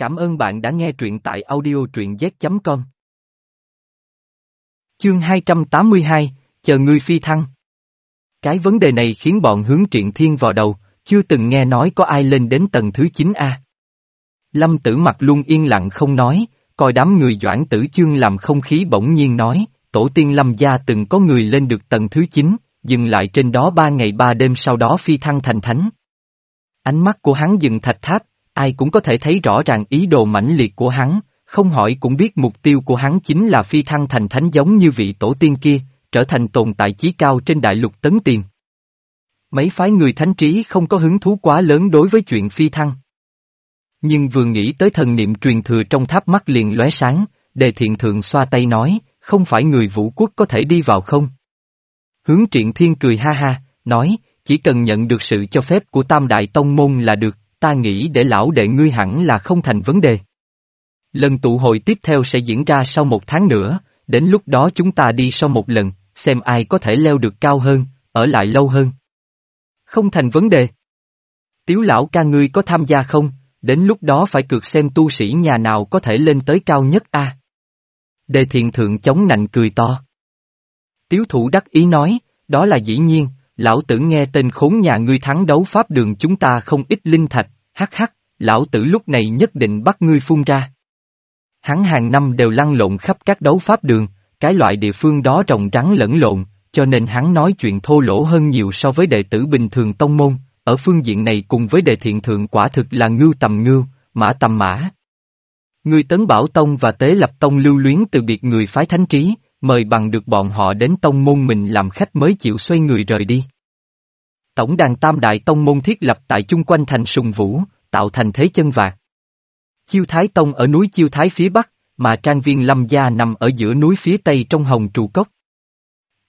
Cảm ơn bạn đã nghe truyện tại audio truyện z.com. Chương 282, chờ ngươi phi thăng. Cái vấn đề này khiến bọn hướng triện thiên vào đầu, chưa từng nghe nói có ai lên đến tầng thứ 9A. Lâm tử mặt luôn yên lặng không nói, coi đám người doãn tử chương làm không khí bỗng nhiên nói, tổ tiên lâm gia từng có người lên được tầng thứ 9, dừng lại trên đó ba ngày ba đêm sau đó phi thăng thành thánh. Ánh mắt của hắn dừng thạch tháp, ai cũng có thể thấy rõ ràng ý đồ mãnh liệt của hắn, không hỏi cũng biết mục tiêu của hắn chính là phi thăng thành thánh giống như vị tổ tiên kia, trở thành tồn tại chí cao trên đại lục tấn tiền. Mấy phái người thánh trí không có hứng thú quá lớn đối với chuyện phi thăng. Nhưng vừa nghĩ tới thần niệm truyền thừa trong tháp mắt liền lóe sáng, đề thiện thượng xoa tay nói, không phải người vũ quốc có thể đi vào không? Hướng triện thiên cười ha ha, nói, chỉ cần nhận được sự cho phép của tam đại tông môn là được, ta nghĩ để lão đệ ngươi hẳn là không thành vấn đề. Lần tụ hội tiếp theo sẽ diễn ra sau một tháng nữa, đến lúc đó chúng ta đi sau một lần, xem ai có thể leo được cao hơn, ở lại lâu hơn. Không thành vấn đề. Tiếu lão ca ngươi có tham gia không, đến lúc đó phải cược xem tu sĩ nhà nào có thể lên tới cao nhất a. Đề thiện thượng chống nạnh cười to. Tiếu thủ đắc ý nói, đó là dĩ nhiên, lão tử nghe tên khốn nhà ngươi thắng đấu pháp đường chúng ta không ít linh thạch, hắc hắc, lão tử lúc này nhất định bắt ngươi phun ra. Hắn hàng năm đều lăn lộn khắp các đấu pháp đường, cái loại địa phương đó rồng rắn lẫn lộn, cho nên hắn nói chuyện thô lỗ hơn nhiều so với đệ tử bình thường tông môn, ở phương diện này cùng với đệ thiện thượng quả thực là ngưu tầm ngưu, mã tầm mã. Người tấn bảo tông và tế lập tông lưu luyến từ biệt người phái thánh trí, mời bằng được bọn họ đến tông môn mình làm khách mới chịu xoay người rời đi. Tổng đàn tam đại tông môn thiết lập tại chung quanh thành sùng vũ, tạo thành thế chân vạc. Chiêu Thái Tông ở núi Chiêu Thái phía bắc, mà trang viên Lâm Gia nằm ở giữa núi phía tây trong hồng trụ cốc.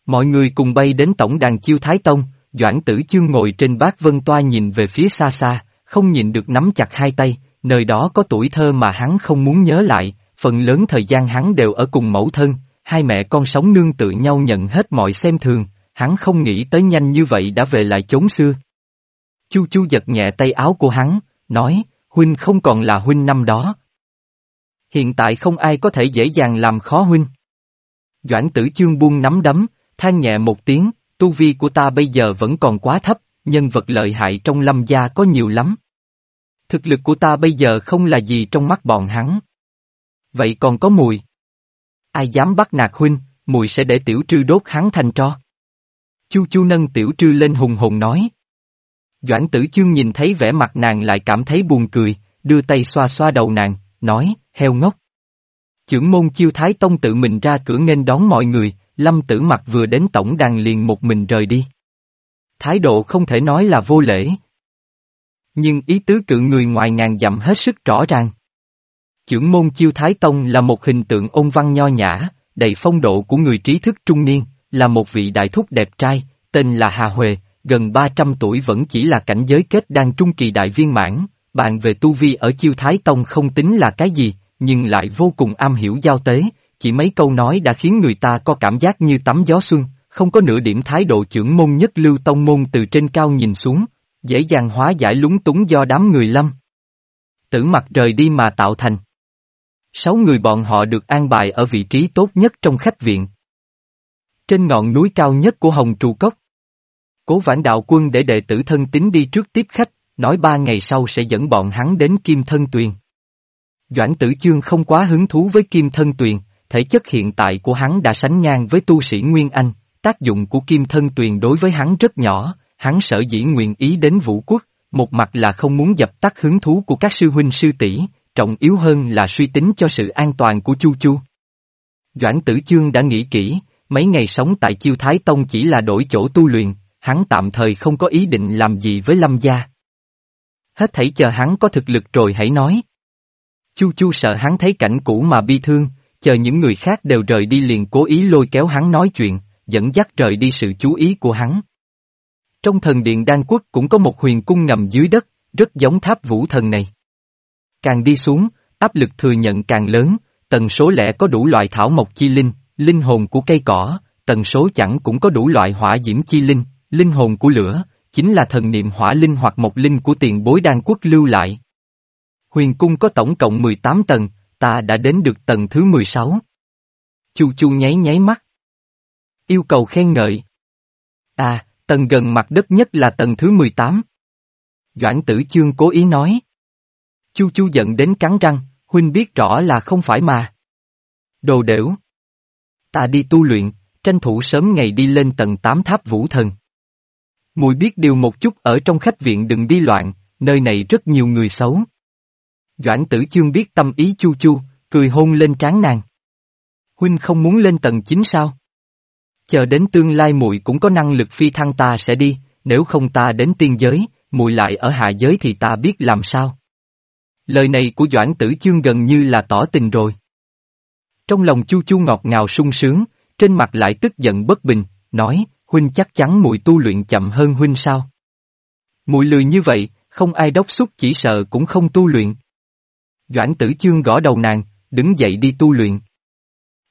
Mọi người cùng bay đến tổng đàn Chiêu Thái Tông, Doãn Tử Chương ngồi trên bát vân toa nhìn về phía xa xa, không nhìn được nắm chặt hai tay, nơi đó có tuổi thơ mà hắn không muốn nhớ lại, phần lớn thời gian hắn đều ở cùng mẫu thân, hai mẹ con sống nương tự nhau nhận hết mọi xem thường, hắn không nghĩ tới nhanh như vậy đã về lại chốn xưa. Chu Chu giật nhẹ tay áo của hắn, nói, huynh không còn là huynh năm đó. Hiện tại không ai có thể dễ dàng làm khó huynh. Doãn tử chương buông nắm đấm, than nhẹ một tiếng, tu vi của ta bây giờ vẫn còn quá thấp, nhân vật lợi hại trong lâm gia có nhiều lắm. Thực lực của ta bây giờ không là gì trong mắt bọn hắn. Vậy còn có mùi. Ai dám bắt nạt huynh, mùi sẽ để tiểu trư đốt hắn thành tro. Chu chu nâng tiểu trư lên hùng hùng nói. Doãn tử chương nhìn thấy vẻ mặt nàng lại cảm thấy buồn cười, đưa tay xoa xoa đầu nàng, nói, heo ngốc. Chưởng môn chiêu thái tông tự mình ra cửa nghênh đón mọi người, lâm tử mặt vừa đến tổng đàn liền một mình rời đi. Thái độ không thể nói là vô lễ. Nhưng ý tứ cự người ngoài ngàn dặm hết sức rõ ràng. Chưởng môn chiêu thái tông là một hình tượng ôn văn nho nhã, đầy phong độ của người trí thức trung niên, là một vị đại thúc đẹp trai, tên là Hà Huệ, gần 300 tuổi vẫn chỉ là cảnh giới kết đan trung kỳ đại viên mãn, bạn về tu vi ở chiêu thái tông không tính là cái gì, nhưng lại vô cùng am hiểu giao tế, chỉ mấy câu nói đã khiến người ta có cảm giác như tắm gió xuân, không có nửa điểm thái độ trưởng môn nhất lưu tông môn từ trên cao nhìn xuống, dễ dàng hóa giải lúng túng do đám người lâm. Tử mặt rời đi mà tạo thành. Sáu người bọn họ được an bài ở vị trí tốt nhất trong khách viện. Trên ngọn núi cao nhất của Hồng Trù Cốc. Cố vãn đạo quân để đệ tử thân tín đi trước tiếp khách, nói ba ngày sau sẽ dẫn bọn hắn đến Kim Thân Tuyền. Doãn tử chương không quá hứng thú với Kim Thân Tuyền, thể chất hiện tại của hắn đã sánh ngang với tu sĩ Nguyên Anh, tác dụng của Kim Thân Tuyền đối với hắn rất nhỏ, hắn sở dĩ nguyện ý đến vũ quốc, một mặt là không muốn dập tắt hứng thú của các sư huynh sư tỷ, trọng yếu hơn là suy tính cho sự an toàn của Chu Chu. Doãn tử chương đã nghĩ kỹ, mấy ngày sống tại chiêu Thái Tông chỉ là đổi chỗ tu luyện, hắn tạm thời không có ý định làm gì với Lâm gia. Hết thảy chờ hắn có thực lực rồi hãy nói. Chu Chu sợ hắn thấy cảnh cũ mà bi thương, chờ những người khác đều rời đi liền cố ý lôi kéo hắn nói chuyện, dẫn dắt rời đi sự chú ý của hắn. Trong thần điện Đan Quốc cũng có một huyền cung ngầm dưới đất, rất giống tháp vũ thần này. Càng đi xuống, áp lực thừa nhận càng lớn, tần số lẽ có đủ loại thảo mộc chi linh, linh hồn của cây cỏ, tần số chẳng cũng có đủ loại hỏa diễm chi linh, linh hồn của lửa, chính là thần niệm hỏa linh hoặc mộc linh của tiền bối đan quốc lưu lại. Huyền cung có tổng cộng 18 tầng, ta đã đến được tầng thứ 16. Chu Chu nháy nháy mắt. Yêu cầu khen ngợi. À, tầng gần mặt đất nhất là tầng thứ 18. Doãn tử chương cố ý nói. Chu Chu giận đến cắn răng, huynh biết rõ là không phải mà. Đồ đểu. Ta đi tu luyện, tranh thủ sớm ngày đi lên tầng 8 tháp vũ thần. Mùi biết điều một chút ở trong khách viện đừng đi loạn, nơi này rất nhiều người xấu. Doãn tử chương biết tâm ý chu chu, cười hôn lên trán nàng. Huynh không muốn lên tầng 9 sao? Chờ đến tương lai muội cũng có năng lực phi thăng ta sẽ đi, nếu không ta đến tiên giới, muội lại ở hạ giới thì ta biết làm sao. Lời này của Doãn Tử Chương gần như là tỏ tình rồi. Trong lòng Chu Chu ngọt ngào sung sướng, trên mặt lại tức giận bất bình, nói, huynh chắc chắn muội tu luyện chậm hơn huynh sao? Muội lười như vậy, không ai đốc xúc chỉ sợ cũng không tu luyện. Doãn Tử Chương gõ đầu nàng, đứng dậy đi tu luyện.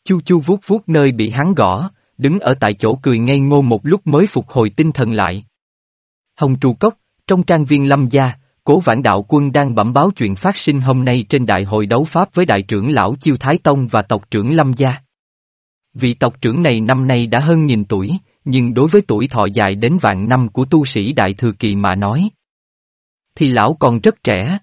Chu Chu vuốt vuốt nơi bị hắn gõ, đứng ở tại chỗ cười ngây ngô một lúc mới phục hồi tinh thần lại. Hồng Trù Cốc, trong trang viên Lâm Gia, Cố Vãn Đạo Quân đang bẩm báo chuyện phát sinh hôm nay trên đại hội đấu pháp với đại trưởng lão Chiêu Thái Tông và tộc trưởng Lâm Gia. Vị tộc trưởng này năm nay đã hơn nghìn tuổi, nhưng đối với tuổi thọ dài đến vạn năm của tu sĩ Đại Thừa Kỳ mà nói, thì lão còn rất trẻ.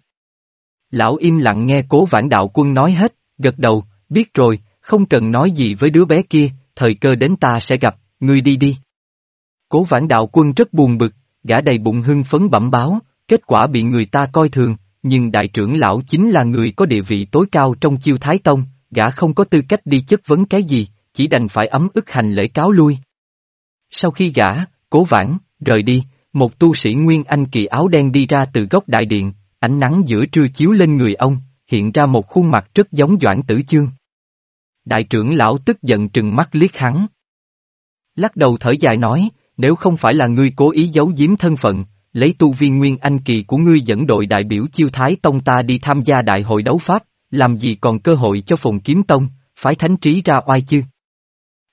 Lão im lặng nghe cố vãn đạo quân nói hết, gật đầu, biết rồi, không cần nói gì với đứa bé kia, thời cơ đến ta sẽ gặp, ngươi đi đi. Cố vãn đạo quân rất buồn bực, gã đầy bụng hưng phấn bẩm báo, kết quả bị người ta coi thường, nhưng đại trưởng lão chính là người có địa vị tối cao trong chiêu thái tông, gã không có tư cách đi chất vấn cái gì, chỉ đành phải ấm ức hành lễ cáo lui. Sau khi gã, cố vãn, rời đi, một tu sĩ Nguyên Anh kỳ áo đen đi ra từ góc đại điện, ánh nắng giữa trưa chiếu lên người ông, hiện ra một khuôn mặt rất giống Doãn Tử Chương. Đại trưởng lão tức giận trừng mắt liếc hắn. Lắc đầu thở dài nói, nếu không phải là ngươi cố ý giấu giếm thân phận, lấy tu viên Nguyên Anh kỳ của ngươi dẫn đội đại biểu chiêu thái tông ta đi tham gia đại hội đấu pháp, làm gì còn cơ hội cho phùng kiếm tông, phái thánh trí ra oai chứ.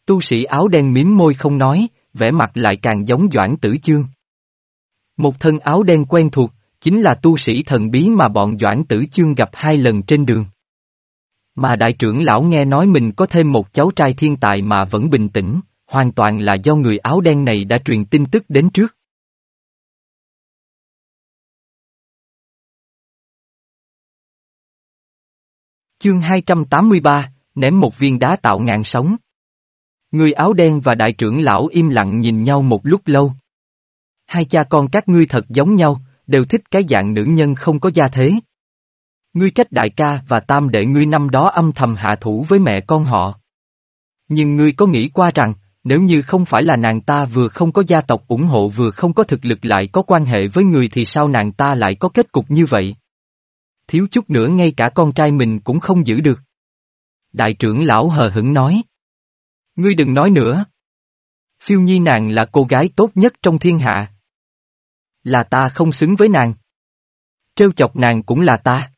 Tu sĩ áo đen miếm môi không nói, vẻ mặt lại càng giống Doãn Tử Chương. Một thân áo đen quen thuộc, chính là tu sĩ thần bí mà bọn Doãn Tử Chương gặp hai lần trên đường. Mà đại trưởng lão nghe nói mình có thêm một cháu trai thiên tài mà vẫn bình tĩnh, hoàn toàn là do người áo đen này đã truyền tin tức đến trước. Chương 283, ném một viên đá tạo ngàn sóng. Người áo đen và đại trưởng lão im lặng nhìn nhau một lúc lâu. Hai cha con các ngươi thật giống nhau, đều thích cái dạng nữ nhân không có gia thế. Ngươi trách đại ca và tam đệ ngươi năm đó âm thầm hạ thủ với mẹ con họ. Nhưng ngươi có nghĩ qua rằng, nếu như không phải là nàng ta vừa không có gia tộc ủng hộ vừa không có thực lực lại có quan hệ với người thì sao nàng ta lại có kết cục như vậy? Thiếu chút nữa ngay cả con trai mình cũng không giữ được. Đại trưởng lão hờ hững nói. Ngươi đừng nói nữa. Phiêu nhi nàng là cô gái tốt nhất trong thiên hạ. Là ta không xứng với nàng. Trêu chọc nàng cũng là ta.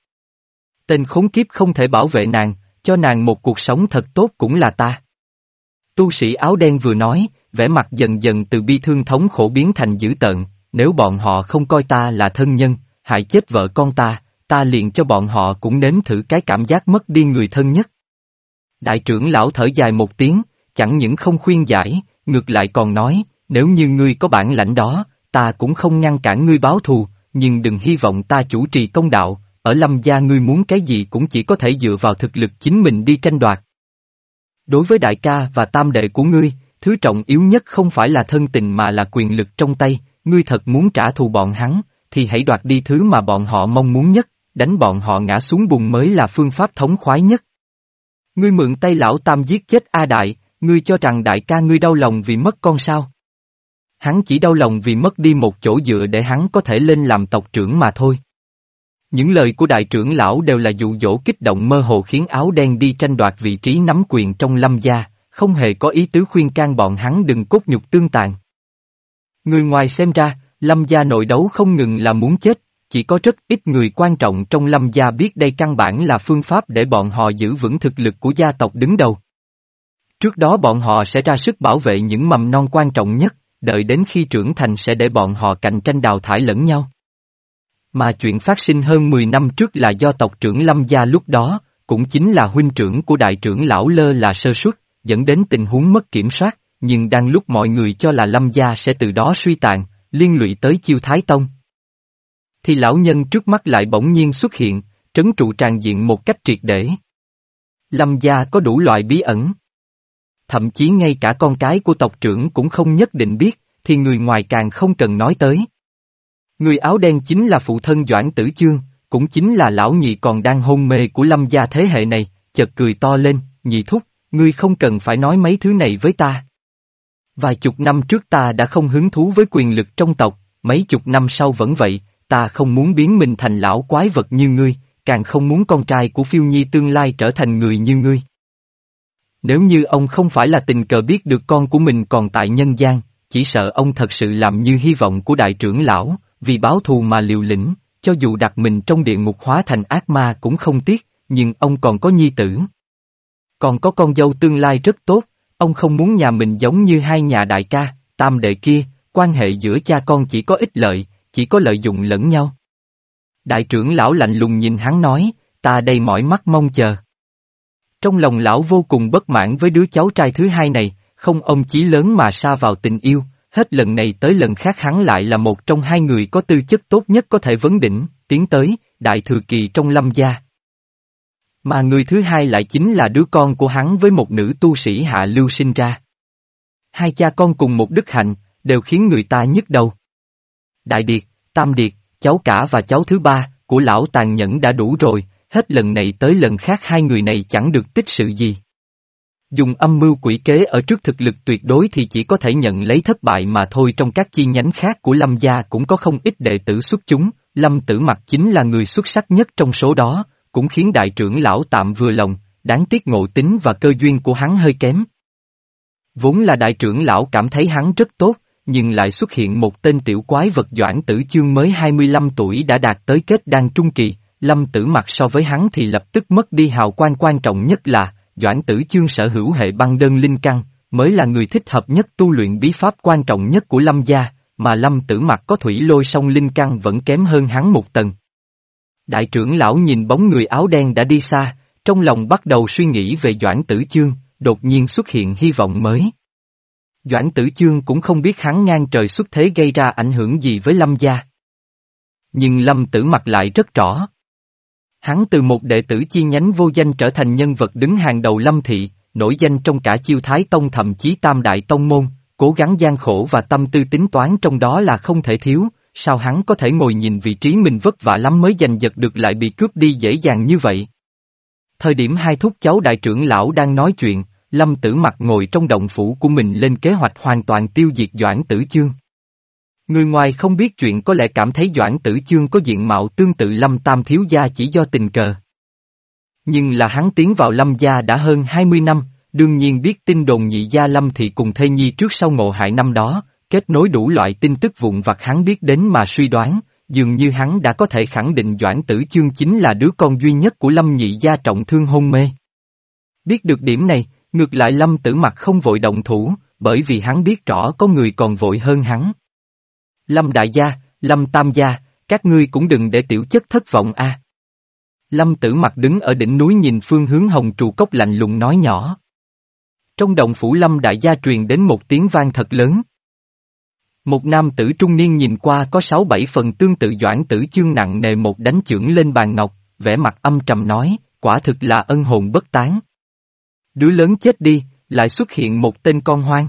Tên khốn kiếp không thể bảo vệ nàng, cho nàng một cuộc sống thật tốt cũng là ta. Tu sĩ áo đen vừa nói, vẻ mặt dần dần từ bi thương thống khổ biến thành dữ tợn, nếu bọn họ không coi ta là thân nhân, hại chết vợ con ta, ta liền cho bọn họ cũng nếm thử cái cảm giác mất đi người thân nhất. Đại trưởng lão thở dài một tiếng, chẳng những không khuyên giải, ngược lại còn nói, nếu như ngươi có bản lãnh đó, ta cũng không ngăn cản ngươi báo thù, nhưng đừng hy vọng ta chủ trì công đạo, ở lâm gia ngươi muốn cái gì cũng chỉ có thể dựa vào thực lực chính mình đi tranh đoạt. Đối với đại ca và tam đệ của ngươi, thứ trọng yếu nhất không phải là thân tình mà là quyền lực trong tay, ngươi thật muốn trả thù bọn hắn, thì hãy đoạt đi thứ mà bọn họ mong muốn nhất, đánh bọn họ ngã xuống bùn mới là phương pháp thống khoái nhất. Ngươi mượn tay lão tam giết chết A Đại, ngươi cho rằng đại ca ngươi đau lòng vì mất con sao? Hắn chỉ đau lòng vì mất đi một chỗ dựa để hắn có thể lên làm tộc trưởng mà thôi. Những lời của đại trưởng lão đều là dụ dỗ kích động mơ hồ khiến áo đen đi tranh đoạt vị trí nắm quyền trong lâm gia, không hề có ý tứ khuyên can bọn hắn đừng cốt nhục tương tàn. Người ngoài xem ra, lâm gia nội đấu không ngừng là muốn chết, chỉ có rất ít người quan trọng trong lâm gia biết đây căn bản là phương pháp để bọn họ giữ vững thực lực của gia tộc đứng đầu. Trước đó bọn họ sẽ ra sức bảo vệ những mầm non quan trọng nhất, đợi đến khi trưởng thành sẽ để bọn họ cạnh tranh đào thải lẫn nhau. Mà chuyện phát sinh hơn 10 năm trước là do tộc trưởng Lâm Gia lúc đó, cũng chính là huynh trưởng của đại trưởng lão Lơ là sơ suất, dẫn đến tình huống mất kiểm soát, nhưng đang lúc mọi người cho là Lâm Gia sẽ từ đó suy tàn, liên lụy tới chiêu Thái Tông. Thì lão nhân trước mắt lại bỗng nhiên xuất hiện, trấn trụ tràn diện một cách triệt để. Lâm Gia có đủ loại bí ẩn. Thậm chí ngay cả con cái của tộc trưởng cũng không nhất định biết, thì người ngoài càng không cần nói tới. Người áo đen chính là phụ thân Doãn Tử Chương, cũng chính là lão nhị còn đang hôn mê của lâm gia thế hệ này, chợt cười to lên, nhị thúc, ngươi không cần phải nói mấy thứ này với ta. Vài chục năm trước ta đã không hứng thú với quyền lực trong tộc, mấy chục năm sau vẫn vậy, ta không muốn biến mình thành lão quái vật như ngươi, càng không muốn con trai của phiêu nhi tương lai trở thành người như ngươi. Nếu như ông không phải là tình cờ biết được con của mình còn tại nhân gian, chỉ sợ ông thật sự làm như hy vọng của đại trưởng lão, vì báo thù mà liều lĩnh, cho dù đặt mình trong địa ngục hóa thành ác ma cũng không tiếc, nhưng ông còn có nhi tử. Còn có con dâu tương lai rất tốt, ông không muốn nhà mình giống như hai nhà đại ca, tam đệ kia, quan hệ giữa cha con chỉ có ích lợi, chỉ có lợi dụng lẫn nhau. Đại trưởng lão lạnh lùng nhìn hắn nói, ta đây mỏi mắt mong chờ. Trong lòng lão vô cùng bất mãn với đứa cháu trai thứ hai này, không ông chí lớn mà xa vào tình yêu, hết lần này tới lần khác hắn lại là một trong hai người có tư chất tốt nhất có thể vấn đỉnh, tiến tới, đại thừa kỳ trong lâm gia. Mà người thứ hai lại chính là đứa con của hắn với một nữ tu sĩ hạ lưu sinh ra. Hai cha con cùng một đức hạnh, đều khiến người ta nhức đầu. Đại Điệt, Tam Điệt, cháu cả và cháu thứ ba, của lão tàn nhẫn đã đủ rồi, hết lần này tới lần khác hai người này chẳng được tích sự gì. Dùng âm mưu quỷ kế ở trước thực lực tuyệt đối thì chỉ có thể nhận lấy thất bại mà thôi trong các chi nhánh khác của Lâm gia cũng có không ít đệ tử xuất chúng, Lâm tử mặc chính là người xuất sắc nhất trong số đó, cũng khiến đại trưởng lão tạm vừa lòng, đáng tiếc ngộ tính và cơ duyên của hắn hơi kém. Vốn là đại trưởng lão cảm thấy hắn rất tốt, nhưng lại xuất hiện một tên tiểu quái vật doãn tử chương mới 25 tuổi đã đạt tới kết đan trung kỳ, lâm tử mặt so với hắn thì lập tức mất đi hào quang quan trọng nhất là, Doãn Tử Chương sở hữu hệ băng đơn linh căn, mới là người thích hợp nhất tu luyện bí pháp quan trọng nhất của Lâm gia, mà Lâm Tử Mặc có thủy lôi song linh căn vẫn kém hơn hắn một tầng. Đại trưởng lão nhìn bóng người áo đen đã đi xa, trong lòng bắt đầu suy nghĩ về Doãn Tử Chương, đột nhiên xuất hiện hy vọng mới. Doãn Tử Chương cũng không biết hắn ngang trời xuất thế gây ra ảnh hưởng gì với Lâm gia. Nhưng Lâm Tử Mặc lại rất rõ. Hắn từ một đệ tử chi nhánh vô danh trở thành nhân vật đứng hàng đầu lâm thị, nổi danh trong cả chiêu thái tông thậm chí tam đại tông môn, cố gắng gian khổ và tâm tư tính toán trong đó là không thể thiếu, sao hắn có thể ngồi nhìn vị trí mình vất vả lắm mới giành giật được lại bị cướp đi dễ dàng như vậy. Thời điểm hai thúc cháu đại trưởng lão đang nói chuyện, Lâm Tử Mặc ngồi trong động phủ của mình lên kế hoạch hoàn toàn tiêu diệt Doãn Tử Chương. Người ngoài không biết chuyện có lẽ cảm thấy Doãn Tử Chương có diện mạo tương tự Lâm Tam Thiếu Gia chỉ do tình cờ. Nhưng là hắn tiến vào Lâm Gia đã hơn 20 năm, đương nhiên biết tin đồn nhị gia Lâm thì cùng thê nhi trước sau ngộ hại năm đó, kết nối đủ loại tin tức vụn vặt hắn biết đến mà suy đoán, dường như hắn đã có thể khẳng định Doãn Tử Chương chính là đứa con duy nhất của Lâm nhị gia trọng thương hôn mê. Biết được điểm này, ngược lại Lâm tử mặt không vội động thủ, bởi vì hắn biết rõ có người còn vội hơn hắn. Lâm đại gia, Lâm tam gia, các ngươi cũng đừng để tiểu chất thất vọng a. Lâm tử mặt đứng ở đỉnh núi nhìn phương hướng hồng trụ cốc lạnh lùng nói nhỏ. Trong động phủ Lâm đại gia truyền đến một tiếng vang thật lớn. Một nam tử trung niên nhìn qua có sáu bảy phần tương tự doãn tử chương nặng nề một đánh chưởng lên bàn ngọc, vẻ mặt âm trầm nói, quả thực là ân hồn bất tán. Đứa lớn chết đi, lại xuất hiện một tên con hoang.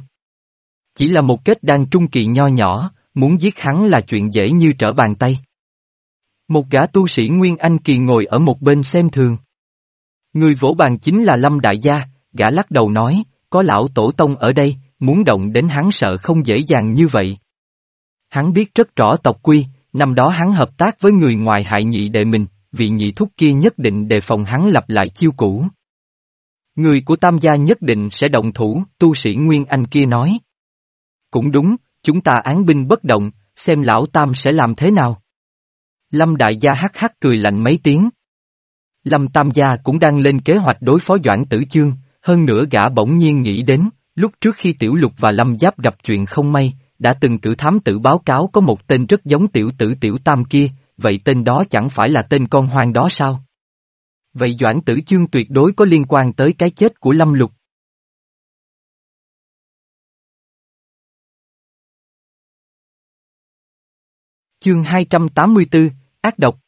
Chỉ là một kết đan trung kỳ nho nhỏ, muốn giết hắn là chuyện dễ như trở bàn tay. Một gã tu sĩ Nguyên Anh Kỳ ngồi ở một bên xem thường. Người vỗ bàn chính là Lâm Đại Gia, gã lắc đầu nói, có lão tổ tông ở đây, muốn động đến hắn sợ không dễ dàng như vậy. Hắn biết rất rõ tộc quy, năm đó hắn hợp tác với người ngoài hại nhị đệ mình, vị nhị thúc kia nhất định đề phòng hắn lặp lại chiêu cũ. Người của tam gia nhất định sẽ động thủ, tu sĩ Nguyên Anh kia nói. Cũng đúng, chúng ta án binh bất động, xem lão tam sẽ làm thế nào. Lâm đại gia hắc hắc cười lạnh mấy tiếng. Lâm tam gia cũng đang lên kế hoạch đối phó Doãn Tử Chương, hơn nữa gã bỗng nhiên nghĩ đến, lúc trước khi Tiểu Lục và Lâm Giáp gặp chuyện không may, đã từng cử thám tử báo cáo có một tên rất giống tiểu tử tiểu tam kia, vậy tên đó chẳng phải là tên con hoang đó sao? Vậy Doãn Tử Chương tuyệt đối có liên quan tới cái chết của Lâm Lục. Chương 284, Ác độc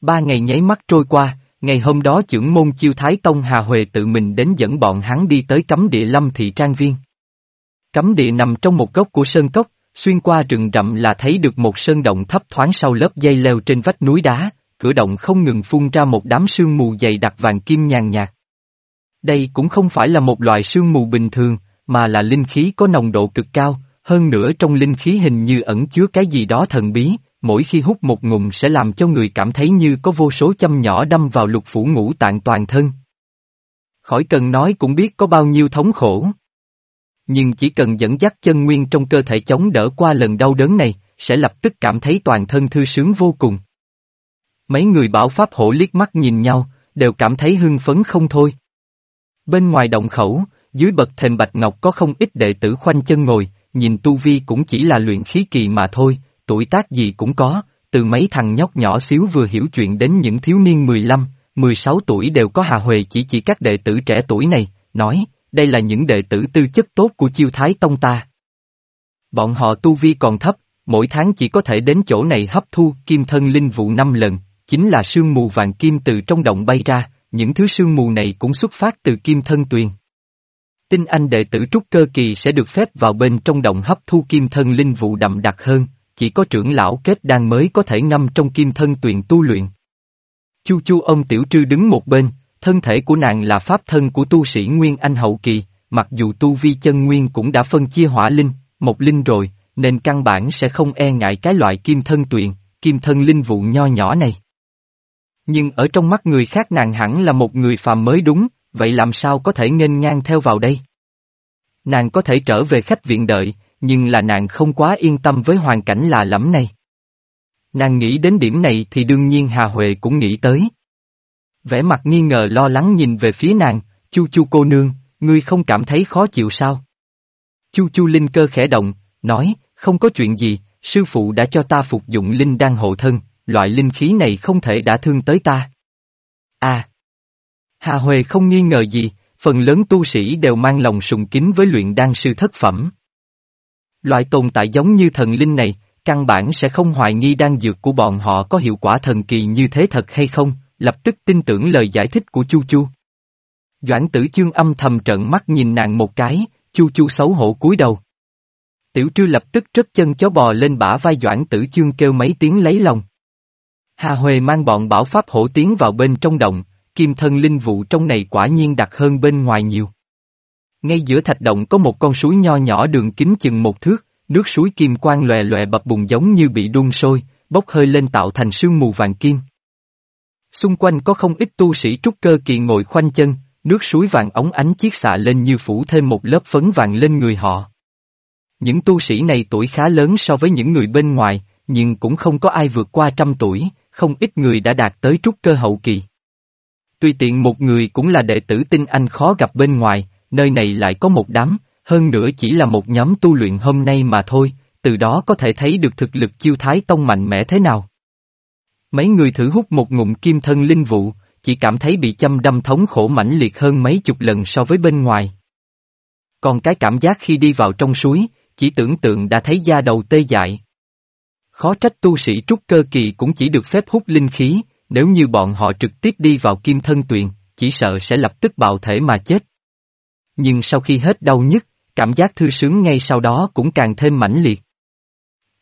Ba ngày nháy mắt trôi qua, ngày hôm đó trưởng môn chiêu Thái Tông Hà Huệ tự mình đến dẫn bọn hắn đi tới cấm địa Lâm Thị Trang Viên. Cấm địa nằm trong một góc của sơn cốc, xuyên qua rừng rậm là thấy được một sơn động thấp thoáng sau lớp dây leo trên vách núi đá, cửa động không ngừng phun ra một đám sương mù dày đặc vàng kim nhàn nhạt. Đây cũng không phải là một loại sương mù bình thường, mà là linh khí có nồng độ cực cao, hơn nữa trong linh khí hình như ẩn chứa cái gì đó thần bí, mỗi khi hút một ngụm sẽ làm cho người cảm thấy như có vô số châm nhỏ đâm vào lục phủ ngũ tạng toàn thân. Khỏi cần nói cũng biết có bao nhiêu thống khổ. Nhưng chỉ cần dẫn dắt chân nguyên trong cơ thể chống đỡ qua lần đau đớn này, sẽ lập tức cảm thấy toàn thân thư sướng vô cùng. Mấy người bảo pháp hổ liếc mắt nhìn nhau, đều cảm thấy hưng phấn không thôi. Bên ngoài động khẩu, dưới bậc thềm bạch ngọc có không ít đệ tử khoanh chân ngồi, nhìn tu vi cũng chỉ là luyện khí kỳ mà thôi, tuổi tác gì cũng có, từ mấy thằng nhóc nhỏ xíu vừa hiểu chuyện đến những thiếu niên 15, 16 tuổi đều có Hà Huệ chỉ chỉ các đệ tử trẻ tuổi này, nói, đây là những đệ tử tư chất tốt của chiêu thái tông ta. Bọn họ tu vi còn thấp, mỗi tháng chỉ có thể đến chỗ này hấp thu kim thân linh vụ 5 lần, chính là sương mù vàng kim từ trong động bay ra, những thứ sương mù này cũng xuất phát từ kim thân tuyền. Tinh anh đệ tử trúc cơ kỳ sẽ được phép vào bên trong động hấp thu kim thân linh vụ đậm đặc hơn, chỉ có trưởng lão kết đan mới có thể ngâm trong kim thân tuyền tu luyện. Chu chu ông tiểu trư đứng một bên, thân thể của nàng là pháp thân của tu sĩ Nguyên Anh hậu kỳ, mặc dù tu vi chân nguyên cũng đã phân chia hỏa linh, một linh rồi, nên căn bản sẽ không e ngại cái loại kim thân tuyền, kim thân linh vụ nho nhỏ này. Nhưng ở trong mắt người khác nàng hẳn là một người phàm mới đúng, vậy làm sao có thể nghênh ngang theo vào đây? Nàng có thể trở về khách viện đợi, nhưng là nàng không quá yên tâm với hoàn cảnh lạ lẫm này. Nàng nghĩ đến điểm này thì đương nhiên Hà Huệ cũng nghĩ tới. Vẻ mặt nghi ngờ lo lắng nhìn về phía nàng, chu chu cô nương, ngươi không cảm thấy khó chịu sao? Chu chu linh cơ khẽ động, nói, không có chuyện gì, sư phụ đã cho ta phục dụng linh đan hộ thân, loại linh khí này không thể đã thương tới ta. À! Hà Huệ không nghi ngờ gì, phần lớn tu sĩ đều mang lòng sùng kính với luyện đan sư thất phẩm. Loại tồn tại giống như thần linh này, căn bản sẽ không hoài nghi đan dược của bọn họ có hiệu quả thần kỳ như thế thật hay không, lập tức tin tưởng lời giải thích của Chu Chu. Doãn tử chương âm thầm trợn mắt nhìn nàng một cái, Chu Chu xấu hổ cúi đầu. Tiểu trư lập tức trất chân chó bò lên bả vai Doãn tử chương kêu mấy tiếng lấy lòng. Hà Huệ mang bọn bảo pháp hổ tiến vào bên trong động, kim thân linh vụ trong này quả nhiên đặc hơn bên ngoài nhiều. Ngay giữa thạch động có một con suối nho nhỏ đường kính chừng một thước, nước suối kim quang lòe lòe bập bùng giống như bị đun sôi, bốc hơi lên tạo thành sương mù vàng kim. Xung quanh có không ít tu sĩ trúc cơ kỳ ngồi khoanh chân, nước suối vàng ống ánh chiết xạ lên như phủ thêm một lớp phấn vàng lên người họ. Những tu sĩ này tuổi khá lớn so với những người bên ngoài, nhưng cũng không có ai vượt qua trăm tuổi, không ít người đã đạt tới trúc cơ hậu kỳ. Tuy tiện một người cũng là đệ tử tinh anh khó gặp bên ngoài, nơi này lại có một đám, hơn nữa chỉ là một nhóm tu luyện hôm nay mà thôi, từ đó có thể thấy được thực lực chiêu thái tông mạnh mẽ thế nào. Mấy người thử hút một ngụm kim thân linh vụ, chỉ cảm thấy bị châm đâm thống khổ mãnh liệt hơn mấy chục lần so với bên ngoài. Còn cái cảm giác khi đi vào trong suối, chỉ tưởng tượng đã thấy da đầu tê dại. Khó trách tu sĩ trúc cơ kỳ cũng chỉ được phép hút linh khí, nếu như bọn họ trực tiếp đi vào kim thân tuyền, chỉ sợ sẽ lập tức bạo thể mà chết. Nhưng sau khi hết đau nhức, cảm giác thư sướng ngay sau đó cũng càng thêm mãnh liệt.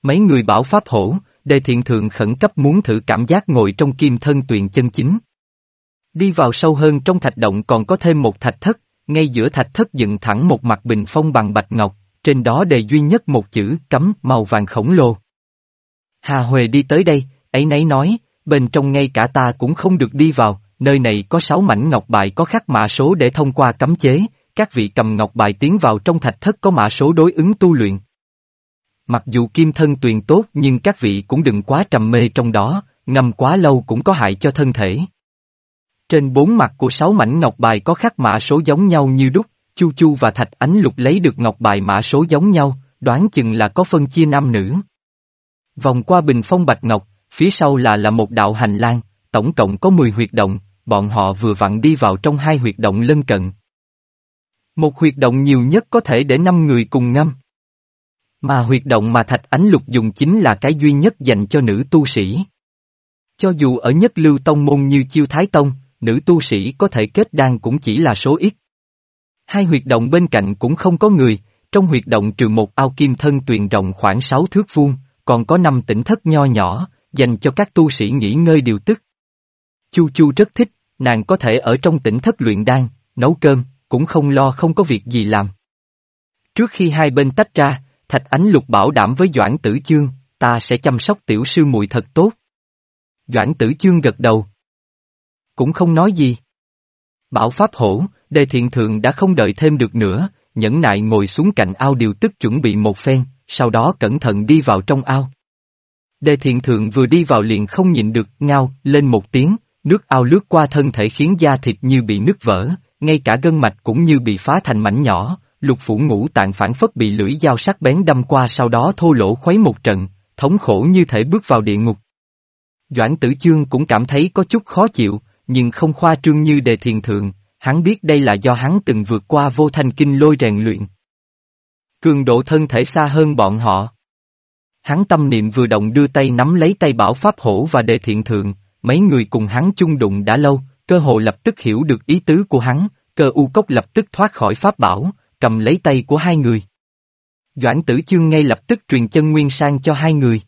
Mấy người bảo pháp hổ, đề thiện thượng khẩn cấp muốn thử cảm giác ngồi trong kim thân tuyền chân chính. Đi vào sâu hơn trong thạch động còn có thêm một thạch thất, ngay giữa thạch thất dựng thẳng một mặt bình phong bằng bạch ngọc, trên đó đề duy nhất một chữ cấm màu vàng khổng lồ. Hà Huệ đi tới đây, ấy nấy nói, bên trong ngay cả ta cũng không được đi vào, nơi này có sáu mảnh ngọc bài có khắc mã số để thông qua cấm chế, các vị cầm ngọc bài tiến vào trong thạch thất có mã số đối ứng tu luyện. Mặc dù kim thân tuyền tốt nhưng các vị cũng đừng quá trầm mê trong đó, ngâm quá lâu cũng có hại cho thân thể. Trên bốn mặt của sáu mảnh ngọc bài có khắc mã số giống nhau như đúc, Chu Chu và Thạch Ánh Lục lấy được ngọc bài mã số giống nhau, đoán chừng là có phân chia nam nữ. Vòng qua bình phong bạch ngọc, phía sau là là một đạo hành lang, tổng cộng có 10 huyệt động, bọn họ vừa vặn đi vào trong hai huyệt động lân cận. Một huyệt động nhiều nhất có thể để 5 người cùng ngâm. Mà huyệt động mà Thạch Ánh Lục dùng chính là cái duy nhất dành cho nữ tu sĩ. Cho dù ở nhất lưu tông môn như Chiêu Thái Tông, nữ tu sĩ có thể kết đan cũng chỉ là số ít. Hai huyệt động bên cạnh cũng không có người, trong huyệt động trừ một ao kim thân tuyền rộng khoảng 6 thước vuông, còn có năm tỉnh thất nho nhỏ, dành cho các tu sĩ nghỉ ngơi điều tức. Chu Chu rất thích, nàng có thể ở trong tỉnh thất luyện đan, nấu cơm, cũng không lo không có việc gì làm. Trước khi hai bên tách ra, Thạch Ánh Lục bảo đảm với Doãn Tử Chương, ta sẽ chăm sóc tiểu sư muội thật tốt. Doãn Tử Chương gật đầu. Cũng không nói gì. Bảo Pháp Hổ, đề thiện thượng đã không đợi thêm được nữa, nhẫn nại ngồi xuống cạnh ao điều tức chuẩn bị một phen, sau đó cẩn thận đi vào trong ao. Đề thiện thượng vừa đi vào liền không nhịn được, ngao, lên một tiếng, nước ao lướt qua thân thể khiến da thịt như bị nứt vỡ, ngay cả gân mạch cũng như bị phá thành mảnh nhỏ, lục phủ ngũ tạng phản phất bị lưỡi dao sắc bén đâm qua sau đó thô lỗ khuấy một trận, thống khổ như thể bước vào địa ngục. Doãn tử chương cũng cảm thấy có chút khó chịu, nhưng không khoa trương như đề thiền thượng, hắn biết đây là do hắn từng vượt qua vô thanh kinh lôi rèn luyện. Cường độ thân thể xa hơn bọn họ. Hắn tâm niệm vừa động đưa tay nắm lấy tay bảo pháp hổ và đề thiện thượng, mấy người cùng hắn chung đụng đã lâu, cơ hồ lập tức hiểu được ý tứ của hắn, cơ u cốc lập tức thoát khỏi pháp bảo, cầm lấy tay của hai người. Doãn tử chương ngay lập tức truyền chân nguyên sang cho hai người.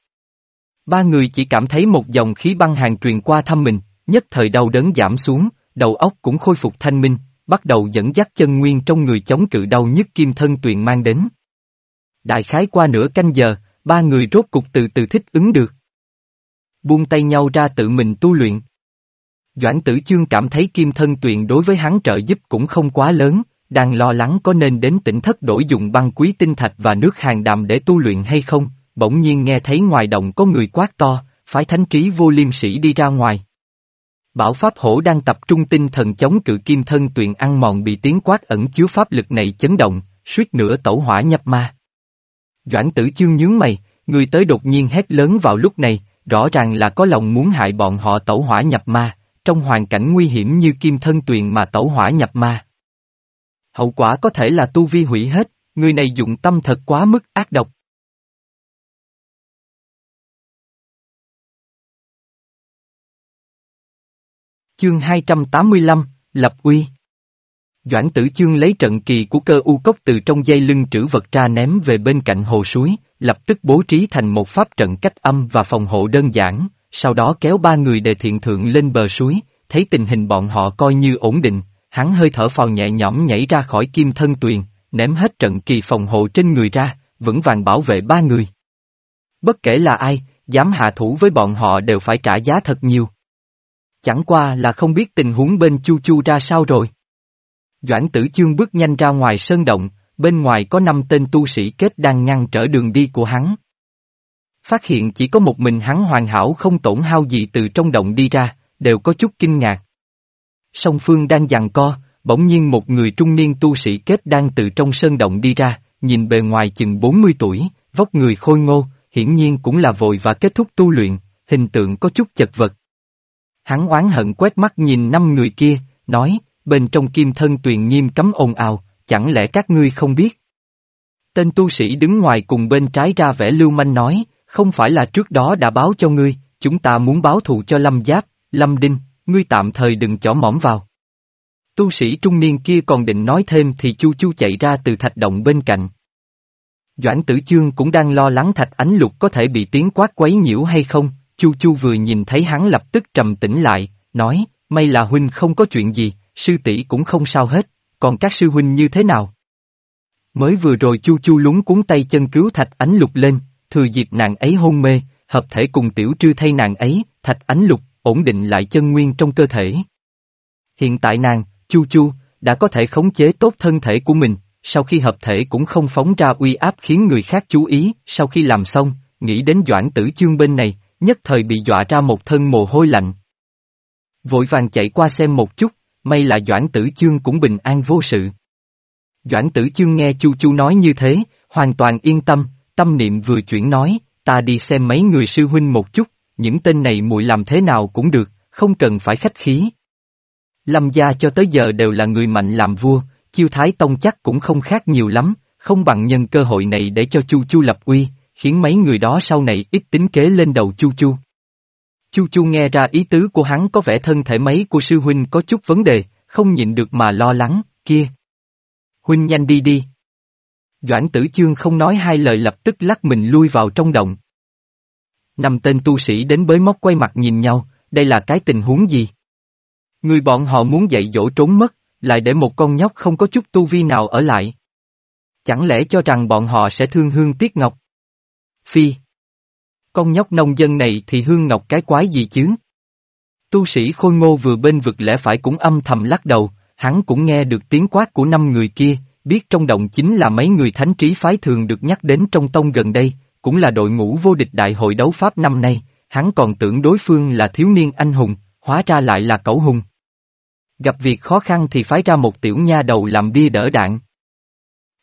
Ba người chỉ cảm thấy một dòng khí băng hàng truyền qua thăm mình, nhất thời đau đớn giảm xuống, đầu óc cũng khôi phục thanh minh, bắt đầu dẫn dắt chân nguyên trong người chống cự đau nhức kim thân tuyền mang đến. Đại khái qua nửa canh giờ, ba người rốt cục từ từ thích ứng được. Buông tay nhau ra tự mình tu luyện. Doãn tử chương cảm thấy kim thân tuyền đối với hắn trợ giúp cũng không quá lớn, đang lo lắng có nên đến tỉnh thất đổi dùng băng quý tinh thạch và nước hàng đàm để tu luyện hay không, bỗng nhiên nghe thấy ngoài động có người quát to, phái thánh trí vô liêm sĩ đi ra ngoài. Bảo Pháp Hổ đang tập trung tinh thần chống cự kim thân tuyền ăn mòn bị tiếng quát ẩn chứa pháp lực này chấn động, suýt nữa tẩu hỏa nhập ma. Doãn tử chương nhướng mày, người tới đột nhiên hét lớn vào lúc này, rõ ràng là có lòng muốn hại bọn họ tẩu hỏa nhập ma, trong hoàn cảnh nguy hiểm như kim thân tuyền mà tẩu hỏa nhập ma. Hậu quả có thể là tu vi hủy hết, người này dụng tâm thật quá mức ác độc. Chương 285, Lập Uy Doãn tử chương lấy trận kỳ của cơ u cốc từ trong dây lưng trữ vật ra ném về bên cạnh hồ suối, lập tức bố trí thành một pháp trận cách âm và phòng hộ đơn giản, sau đó kéo ba người đề thiện thượng lên bờ suối, thấy tình hình bọn họ coi như ổn định, hắn hơi thở phào nhẹ nhõm nhảy ra khỏi kim thân tuyền, ném hết trận kỳ phòng hộ trên người ra, vững vàng bảo vệ ba người. Bất kể là ai, dám hạ thủ với bọn họ đều phải trả giá thật nhiều. Chẳng qua là không biết tình huống bên Chu Chu ra sao rồi. Doãn tử chương bước nhanh ra ngoài sơn động, bên ngoài có năm tên tu sĩ kết đang ngăn trở đường đi của hắn. Phát hiện chỉ có một mình hắn hoàn hảo không tổn hao gì từ trong động đi ra, đều có chút kinh ngạc. Song phương đang giằng co, bỗng nhiên một người trung niên tu sĩ kết đang từ trong sơn động đi ra, nhìn bề ngoài chừng 40 tuổi, vóc người khôi ngô, hiển nhiên cũng là vội và kết thúc tu luyện, hình tượng có chút chật vật. Hắn oán hận quét mắt nhìn năm người kia, nói, bên trong kim thân tuyền nghiêm cấm ồn ào, chẳng lẽ các ngươi không biết? Tên tu sĩ đứng ngoài cùng bên trái ra vẻ lưu manh nói, không phải là trước đó đã báo cho ngươi, chúng ta muốn báo thù cho Lâm Giáp, Lâm Đinh, ngươi tạm thời đừng chỏ mỏm vào. Tu sĩ trung niên kia còn định nói thêm thì Chu Chu chạy ra từ thạch động bên cạnh. Doãn tử chương cũng đang lo lắng thạch ánh lục có thể bị tiếng quát quấy nhiễu hay không, Chu Chu vừa nhìn thấy hắn lập tức trầm tĩnh lại, nói, may là huynh không có chuyện gì, sư tỷ cũng không sao hết, còn các sư huynh như thế nào? Mới vừa rồi Chu Chu lúng cuốn tay chân cứu thạch ánh lục lên, thừa dịp nàng ấy hôn mê, hợp thể cùng tiểu trư thay nàng ấy, thạch ánh lục, ổn định lại chân nguyên trong cơ thể. Hiện tại nàng, Chu Chu, đã có thể khống chế tốt thân thể của mình, sau khi hợp thể cũng không phóng ra uy áp khiến người khác chú ý, sau khi làm xong, nghĩ đến Doãn Tử Chương bên này, nhất thời bị dọa ra một thân mồ hôi lạnh. Vội vàng chạy qua xem một chút, may là Doãn Tử Chương cũng bình an vô sự. Doãn Tử Chương nghe Chu Chu nói như thế, hoàn toàn yên tâm, tâm niệm vừa chuyển nói, ta đi xem mấy người sư huynh một chút, những tên này muội làm thế nào cũng được, không cần phải khách khí. Lâm gia cho tới giờ đều là người mạnh làm vua, chiêu thái tông chắc cũng không khác nhiều lắm, không bằng nhân cơ hội này để cho Chu Chu lập uy, khiến mấy người đó sau này ít tính kế lên đầu Chu Chu. Chu Chu nghe ra ý tứ của hắn có vẻ thân thể mấy của sư huynh có chút vấn đề, không nhịn được mà lo lắng, kia. Huynh nhanh đi đi. Doãn tử chương không nói hai lời lập tức lắc mình lui vào trong động. Năm tên tu sĩ đến bới móc quay mặt nhìn nhau, đây là cái tình huống gì? Người bọn họ muốn dạy dỗ trốn mất, lại để một con nhóc không có chút tu vi nào ở lại. Chẳng lẽ cho rằng bọn họ sẽ thương hương tiếc ngọc? Phi. Con nhóc nông dân này thì hương ngọc cái quái gì chứ? Tu sĩ khôi ngô vừa bên vực lẽ phải cũng âm thầm lắc đầu, hắn cũng nghe được tiếng quát của năm người kia, biết trong động chính là mấy người thánh trí phái thường được nhắc đến trong tông gần đây, cũng là đội ngũ vô địch đại hội đấu Pháp năm nay, hắn còn tưởng đối phương là thiếu niên anh hùng, hóa ra lại là cẩu hùng. Gặp việc khó khăn thì phái ra một tiểu nha đầu làm bia đỡ đạn.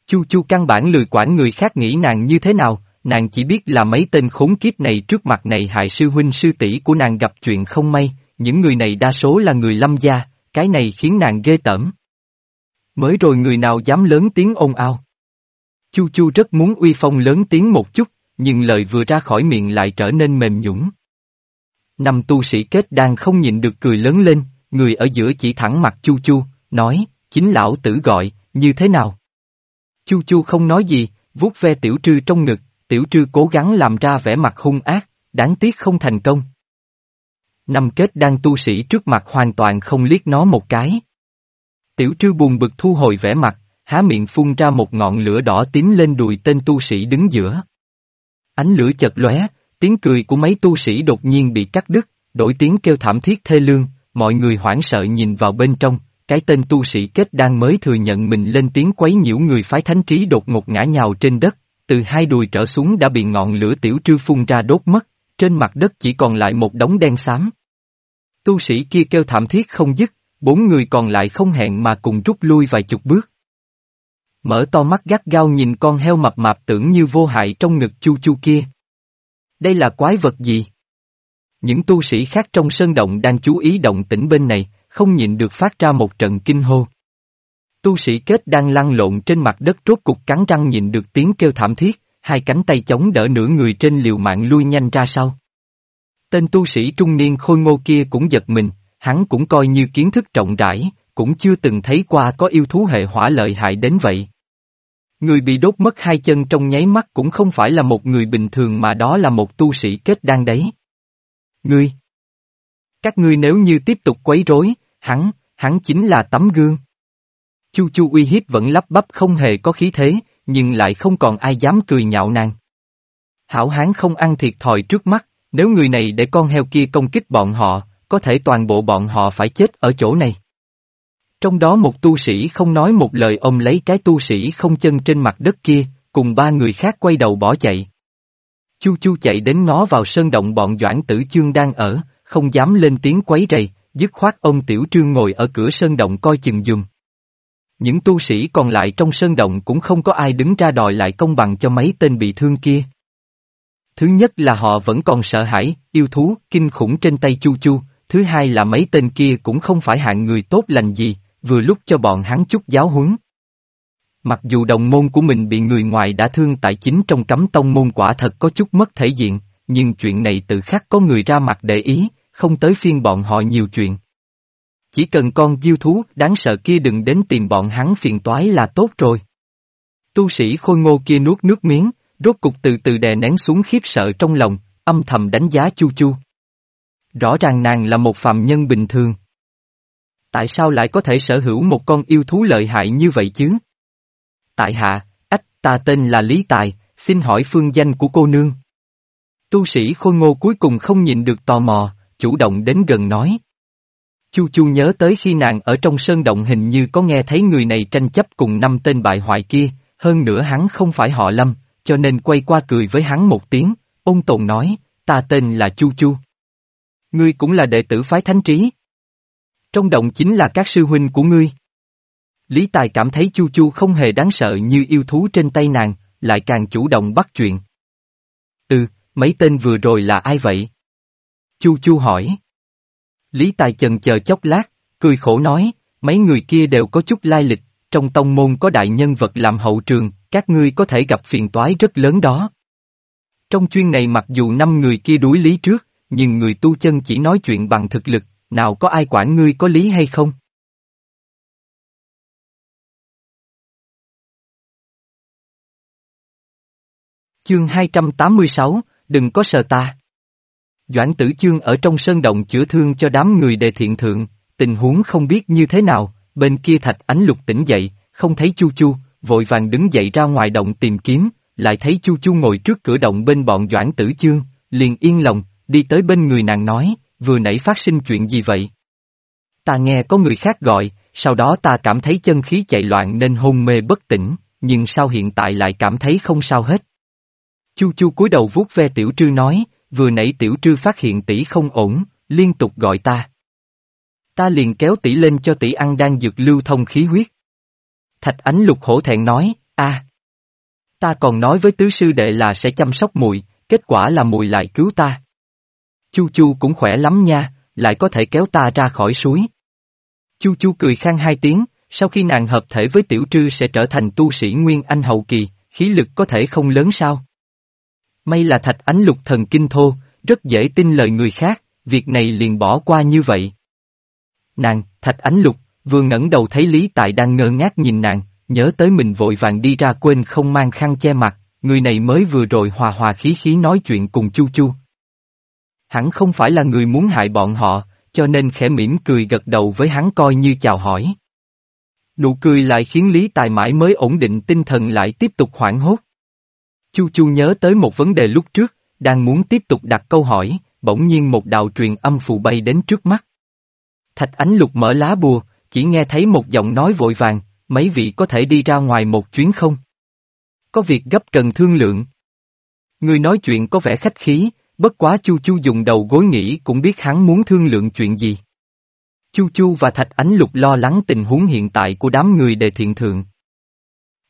Chu Chu căn bản lười quản người khác nghĩ nàng như thế nào, nàng chỉ biết là mấy tên khốn kiếp này trước mặt này hại sư huynh sư tỷ của nàng gặp chuyện không may, những người này đa số là người lâm gia, cái này khiến nàng ghê tởm. Mới rồi người nào dám lớn tiếng ồn ào. Chu Chu rất muốn uy phong lớn tiếng một chút, nhưng lời vừa ra khỏi miệng lại trở nên mềm nhũng. Năm tu sĩ kết đang không nhịn được cười lớn lên, người ở giữa chỉ thẳng mặt Chu Chu, nói, chính lão tử gọi, như thế nào? Chu Chu không nói gì, vuốt ve tiểu trư trong ngực, tiểu trư cố gắng làm ra vẻ mặt hung ác, đáng tiếc không thành công. Năm kết đang tu sĩ trước mặt hoàn toàn không liếc nó một cái. Tiểu trư buồn bực thu hồi vẻ mặt, há miệng phun ra một ngọn lửa đỏ tím lên đùi tên tu sĩ đứng giữa. Ánh lửa chật lóe, tiếng cười của mấy tu sĩ đột nhiên bị cắt đứt, đổi tiếng kêu thảm thiết thê lương, mọi người hoảng sợ nhìn vào bên trong, cái tên tu sĩ kết đang mới thừa nhận mình lên tiếng quấy nhiễu người phái thánh trí đột ngột ngã nhào trên đất, từ hai đùi trở xuống đã bị ngọn lửa tiểu trư phun ra đốt mất, trên mặt đất chỉ còn lại một đống đen xám. Tu sĩ kia kêu thảm thiết không dứt, bốn người còn lại không hẹn mà cùng rút lui vài chục bước. Mở to mắt gắt gao nhìn con heo mập mạp tưởng như vô hại trong ngực chu chu kia. Đây là quái vật gì? Những tu sĩ khác trong sơn động đang chú ý động tĩnh bên này, không nhịn được phát ra một trận kinh hô. Tu sĩ kết đang lăn lộn trên mặt đất rốt cục cắn răng nhìn được tiếng kêu thảm thiết, hai cánh tay chống đỡ nửa người trên liều mạng lui nhanh ra sau. Tên tu sĩ trung niên khôi ngô kia cũng giật mình, hắn cũng coi như kiến thức trọng rãi, cũng chưa từng thấy qua có yêu thú hệ hỏa lợi hại đến vậy. Người bị đốt mất hai chân trong nháy mắt cũng không phải là một người bình thường mà đó là một tu sĩ kết đang đấy. Ngươi! Các ngươi nếu như tiếp tục quấy rối, hắn, hắn chính là tấm gương. Chu Chu uy hiếp vẫn lắp bắp không hề có khí thế, nhưng lại không còn ai dám cười nhạo nàng. Hảo hán không ăn thiệt thòi trước mắt, nếu người này để con heo kia công kích bọn họ, có thể toàn bộ bọn họ phải chết ở chỗ này. Trong đó một tu sĩ không nói một lời ông lấy cái tu sĩ không chân trên mặt đất kia, cùng ba người khác quay đầu bỏ chạy. Chu chu chạy đến ngó vào sơn động bọn Doãn Tử Chương đang ở, không dám lên tiếng quấy rầy, dứt khoát ông Tiểu Trương ngồi ở cửa sơn động coi chừng dùm. Những tu sĩ còn lại trong sơn động cũng không có ai đứng ra đòi lại công bằng cho mấy tên bị thương kia. Thứ nhất là họ vẫn còn sợ hãi, yêu thú, kinh khủng trên tay Chu Chu, thứ hai là mấy tên kia cũng không phải hạng người tốt lành gì, vừa lúc cho bọn hắn chút giáo huấn. Mặc dù đồng môn của mình bị người ngoài đã thương tại chính trong cấm tông môn quả thật có chút mất thể diện, nhưng chuyện này tự khắc có người ra mặt để ý, không tới phiên bọn họ nhiều chuyện. Chỉ cần con diêu thú đáng sợ kia đừng đến tìm bọn hắn phiền toái là tốt rồi. Tu sĩ khôi ngô kia nuốt nước miếng, rốt cục từ từ đè nén xuống khiếp sợ trong lòng, âm thầm đánh giá Chu Chu. Rõ ràng nàng là một phàm nhân bình thường. Tại sao lại có thể sở hữu một con yêu thú lợi hại như vậy chứ? Tại hạ, ách, ta tên là Lý Tài, xin hỏi phương danh của cô nương. Tu sĩ khôi ngô cuối cùng không nhìn được tò mò, chủ động đến gần nói. Chu Chu nhớ tới khi nàng ở trong sơn động hình như có nghe thấy người này tranh chấp cùng năm tên bại hoại kia, hơn nữa hắn không phải họ Lâm, cho nên quay qua cười với hắn một tiếng, ôn tồn nói, ta tên là Chu Chu. Ngươi cũng là đệ tử phái thánh trí. Trong động chính là các sư huynh của ngươi. Lý Tài cảm thấy Chu Chu không hề đáng sợ như yêu thú trên tay nàng, lại càng chủ động bắt chuyện. Ừ, mấy tên vừa rồi là ai vậy? Chu Chu hỏi. Lý Tài chần chờ chốc lát, cười khổ nói, mấy người kia đều có chút lai lịch, trong tông môn có đại nhân vật làm hậu trường, các ngươi có thể gặp phiền toái rất lớn đó. Trong chuyên này mặc dù năm người kia đuối lý trước, nhưng người tu chân chỉ nói chuyện bằng thực lực, nào có ai quản ngươi có lý hay không? Chương 286, đừng có sợ ta. Doãn tử chương ở trong sơn động chữa thương cho đám người đề thiện thượng, tình huống không biết như thế nào, bên kia thạch ánh lục tỉnh dậy, không thấy chu chu, vội vàng đứng dậy ra ngoài động tìm kiếm, lại thấy chu chu ngồi trước cửa động bên bọn doãn tử chương, liền yên lòng, đi tới bên người nàng nói, vừa nãy phát sinh chuyện gì vậy? Ta nghe có người khác gọi, sau đó ta cảm thấy chân khí chạy loạn nên hôn mê bất tỉnh, nhưng sao hiện tại lại cảm thấy không sao hết. Chu chu cúi đầu vuốt ve tiểu trư nói, vừa nãy tiểu trư phát hiện tỷ không ổn, liên tục gọi ta. Ta liền kéo tỷ lên cho tỷ ăn đang dược lưu thông khí huyết. Thạch ánh lục hổ thẹn nói, a, Ta còn nói với tứ sư đệ là sẽ chăm sóc mùi, kết quả là mùi lại cứu ta. Chu chu cũng khỏe lắm nha, lại có thể kéo ta ra khỏi suối. Chu chu cười khang hai tiếng, sau khi nàng hợp thể với tiểu trư sẽ trở thành tu sĩ Nguyên Anh hậu kỳ, khí lực có thể không lớn sao. May là thạch ánh lục thần kinh thô, rất dễ tin lời người khác, việc này liền bỏ qua như vậy. Nàng, thạch ánh lục, vừa ngẩng đầu thấy Lý Tại đang ngơ ngác nhìn nàng, nhớ tới mình vội vàng đi ra quên không mang khăn che mặt, người này mới vừa rồi hòa hòa khí khí nói chuyện cùng Chu Chu. Hắn không phải là người muốn hại bọn họ, cho nên khẽ mỉm cười gật đầu với hắn coi như chào hỏi. Nụ cười lại khiến Lý Tài mãi mới ổn định tinh thần lại tiếp tục hoảng hốt. Chu Chu nhớ tới một vấn đề lúc trước, đang muốn tiếp tục đặt câu hỏi, bỗng nhiên một đạo truyền âm phù bay đến trước mắt. Thạch ánh lục mở lá bùa, chỉ nghe thấy một giọng nói vội vàng, mấy vị có thể đi ra ngoài một chuyến không? Có việc gấp cần thương lượng. Người nói chuyện có vẻ khách khí, bất quá Chu Chu dùng đầu gối nghĩ cũng biết hắn muốn thương lượng chuyện gì. Chu Chu và Thạch Ánh Lục lo lắng tình huống hiện tại của đám người đề thiện thượng.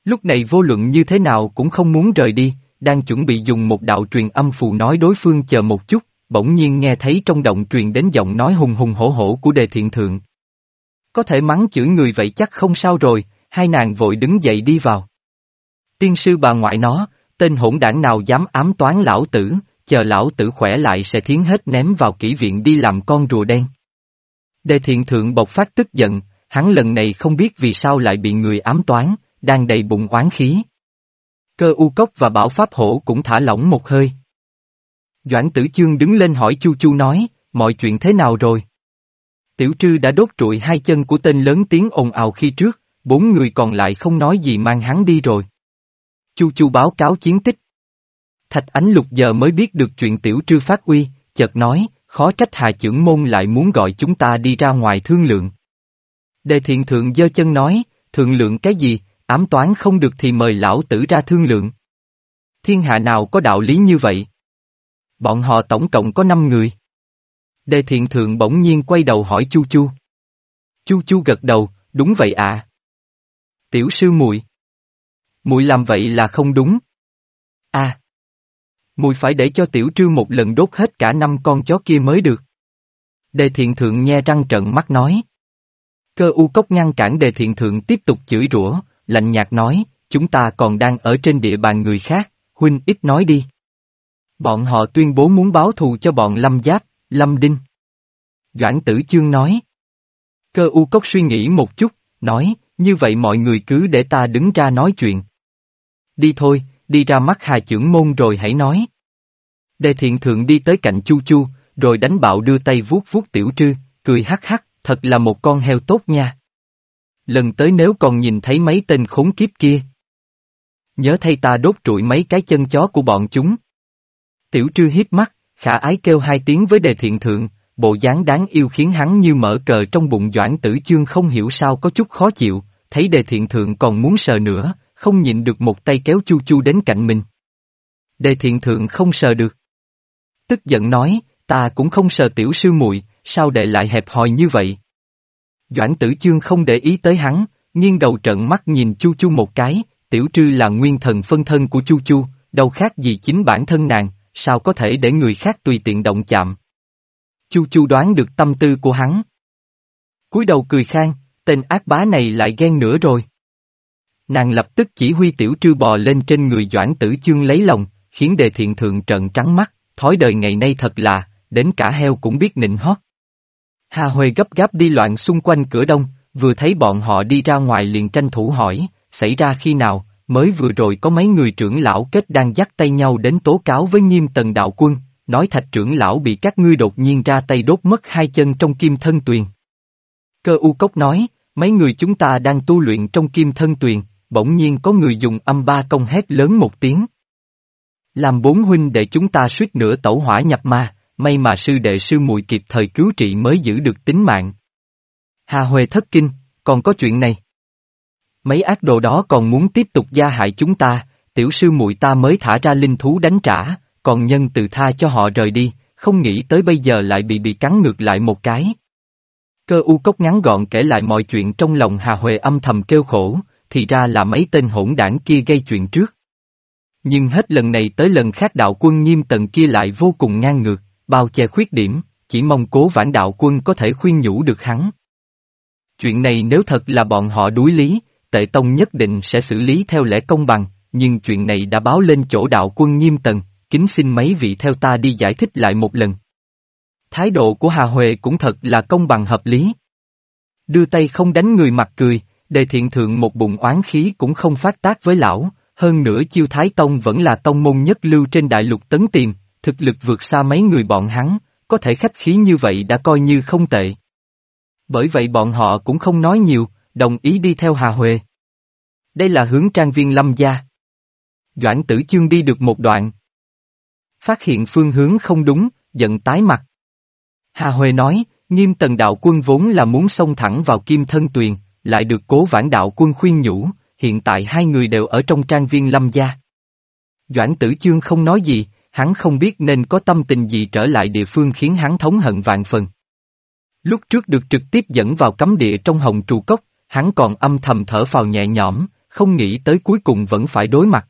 Lúc này vô luận như thế nào cũng không muốn rời đi, đang chuẩn bị dùng một đạo truyền âm phù nói đối phương chờ một chút, bỗng nhiên nghe thấy trong động truyền đến giọng nói hùng hùng hổ hổ của đề thiện thượng. Có thể mắng chửi người vậy chắc không sao rồi, hai nàng vội đứng dậy đi vào. Tiên sư bà ngoại nó, tên hỗn đảng nào dám ám toán lão tử, chờ lão tử khỏe lại sẽ thiến hết ném vào kỹ viện đi làm con rùa đen. Đề thiện thượng bộc phát tức giận, hắn lần này không biết vì sao lại bị người ám toán, đang đầy bụng oán khí. Cơ u cốc và bảo pháp hổ cũng thả lỏng một hơi. Doãn tử chương đứng lên hỏi Chu Chu nói, mọi chuyện thế nào rồi? Tiểu trư đã đốt trụi hai chân của tên lớn tiếng ồn ào khi trước, bốn người còn lại không nói gì mang hắn đi rồi. Chu Chu báo cáo chiến tích. Thạch Ánh Lục giờ mới biết được chuyện tiểu trư phát uy, chợt nói, khó trách Hà trưởng môn lại muốn gọi chúng ta đi ra ngoài thương lượng. Đề thiện thượng giơ chân nói, thượng lượng cái gì, ám toán không được thì mời lão tử ra thương lượng. Thiên hạ nào có đạo lý như vậy? Bọn họ tổng cộng có 5 người. Đề thiện thượng bỗng nhiên quay đầu hỏi Chu Chu. Chu Chu gật đầu, đúng vậy à. Tiểu sư muội Muội làm vậy là không đúng. À. Muội phải để cho tiểu trư một lần đốt hết cả năm con chó kia mới được. Đề thiện thượng nhe răng trận mắt nói. Cơ u cốc ngăn cản đề thiện thượng tiếp tục chửi rủa, lạnh nhạt nói, chúng ta còn đang ở trên địa bàn người khác, huynh ít nói đi. Bọn họ tuyên bố muốn báo thù cho bọn Lâm Giáp, Lâm Đinh. Doãn tử chương nói. Cơ u cốc suy nghĩ một chút, nói, như vậy mọi người cứ để ta đứng ra nói chuyện. Đi thôi, đi ra mắt hà trưởng môn rồi hãy nói. Đề thiện thượng đi tới cạnh chu chu, rồi đánh bạo đưa tay vuốt vuốt tiểu trư, cười hắc hắc, thật là một con heo tốt nha. Lần tới nếu còn nhìn thấy mấy tên khốn kiếp kia. Nhớ thay ta đốt trụi mấy cái chân chó của bọn chúng. Tiểu trư hiếp mắt, khả ái kêu hai tiếng với đề thiện thượng, bộ dáng đáng yêu khiến hắn như mở cờ trong bụng doãn tử chương không hiểu sao có chút khó chịu, thấy đề thiện thượng còn muốn sờ nữa, không nhịn được một tay kéo chu chu đến cạnh mình. Đề thiện thượng không sờ được. Tức giận nói, ta cũng không sờ tiểu sư muội, sao đệ lại hẹp hòi như vậy? Doãn tử chương không để ý tới hắn, nghiêng đầu trận mắt nhìn chu chu một cái, tiểu trư là nguyên thần phân thân của chu chu, đâu khác gì chính bản thân nàng, sao có thể để người khác tùy tiện động chạm. Chu Chu đoán được tâm tư của hắn. cúi đầu cười khang, tên ác bá này lại ghen nữa rồi. Nàng lập tức chỉ huy tiểu trư bò lên trên người Doãn Tử Chương lấy lòng, khiến đề thiện thượng trợn trắng mắt, thói đời ngày nay thật là, đến cả heo cũng biết nịnh hót. Hà Huệ gấp gáp đi loạn xung quanh cửa đông, vừa thấy bọn họ đi ra ngoài liền tranh thủ hỏi, xảy ra khi nào, mới vừa rồi có mấy người trưởng lão kết đang dắt tay nhau đến tố cáo với nghiêm tần đạo quân, nói thạch trưởng lão bị các ngươi đột nhiên ra tay đốt mất hai chân trong kim thân tuyền. Cơ u cốc nói, mấy người chúng ta đang tu luyện trong kim thân tuyền, bỗng nhiên có người dùng âm ba công hét lớn một tiếng. Làm bốn huynh để chúng ta suýt nữa tẩu hỏa nhập ma, may mà sư đệ sư muội kịp thời cứu trị mới giữ được tính mạng. Hà Huệ thất kinh, còn có chuyện này. Mấy ác đồ đó còn muốn tiếp tục gia hại chúng ta, tiểu sư muội ta mới thả ra linh thú đánh trả, còn nhân từ tha cho họ rời đi, không nghĩ tới bây giờ lại bị bị cắn ngược lại một cái. Cơ u cốc ngắn gọn kể lại mọi chuyện trong lòng Hà Huệ âm thầm kêu khổ, thì ra là mấy tên hỗn đảng kia gây chuyện trước. Nhưng hết lần này tới lần khác đạo quân nghiêm tần kia lại vô cùng ngang ngược, bao che khuyết điểm, chỉ mong cố vãn đạo quân có thể khuyên nhủ được hắn. Chuyện này nếu thật là bọn họ đuối lý, tệ tông nhất định sẽ xử lý theo lẽ công bằng, nhưng chuyện này đã báo lên chỗ đạo quân nghiêm tần, kính xin mấy vị theo ta đi giải thích lại một lần. Thái độ của Hà Huệ cũng thật là công bằng hợp lý. Đưa tay không đánh người mặt cười, đề thiện thượng một bụng oán khí cũng không phát tác với lão, hơn nữa chiêu Thái Tông vẫn là tông môn nhất lưu trên đại lục tấn tiền thực lực vượt xa mấy người bọn hắn, có thể khách khí như vậy đã coi như không tệ. Bởi vậy bọn họ cũng không nói nhiều, đồng ý đi theo Hà Huệ. Đây là hướng trang viên lâm gia. Doãn tử chương đi được một đoạn. Phát hiện phương hướng không đúng, giận tái mặt. Hà Huệ nói, nghiêm tần đạo quân vốn là muốn xông thẳng vào kim thân tuyền, lại được cố vãn đạo quân khuyên nhủ, hiện tại hai người đều ở trong trang viên lâm gia. Doãn tử chương không nói gì, hắn không biết nên có tâm tình gì trở lại địa phương khiến hắn thống hận vạn phần. Lúc trước được trực tiếp dẫn vào cấm địa trong hồng trụ cốc, hắn còn âm thầm thở phào nhẹ nhõm, không nghĩ tới cuối cùng vẫn phải đối mặt.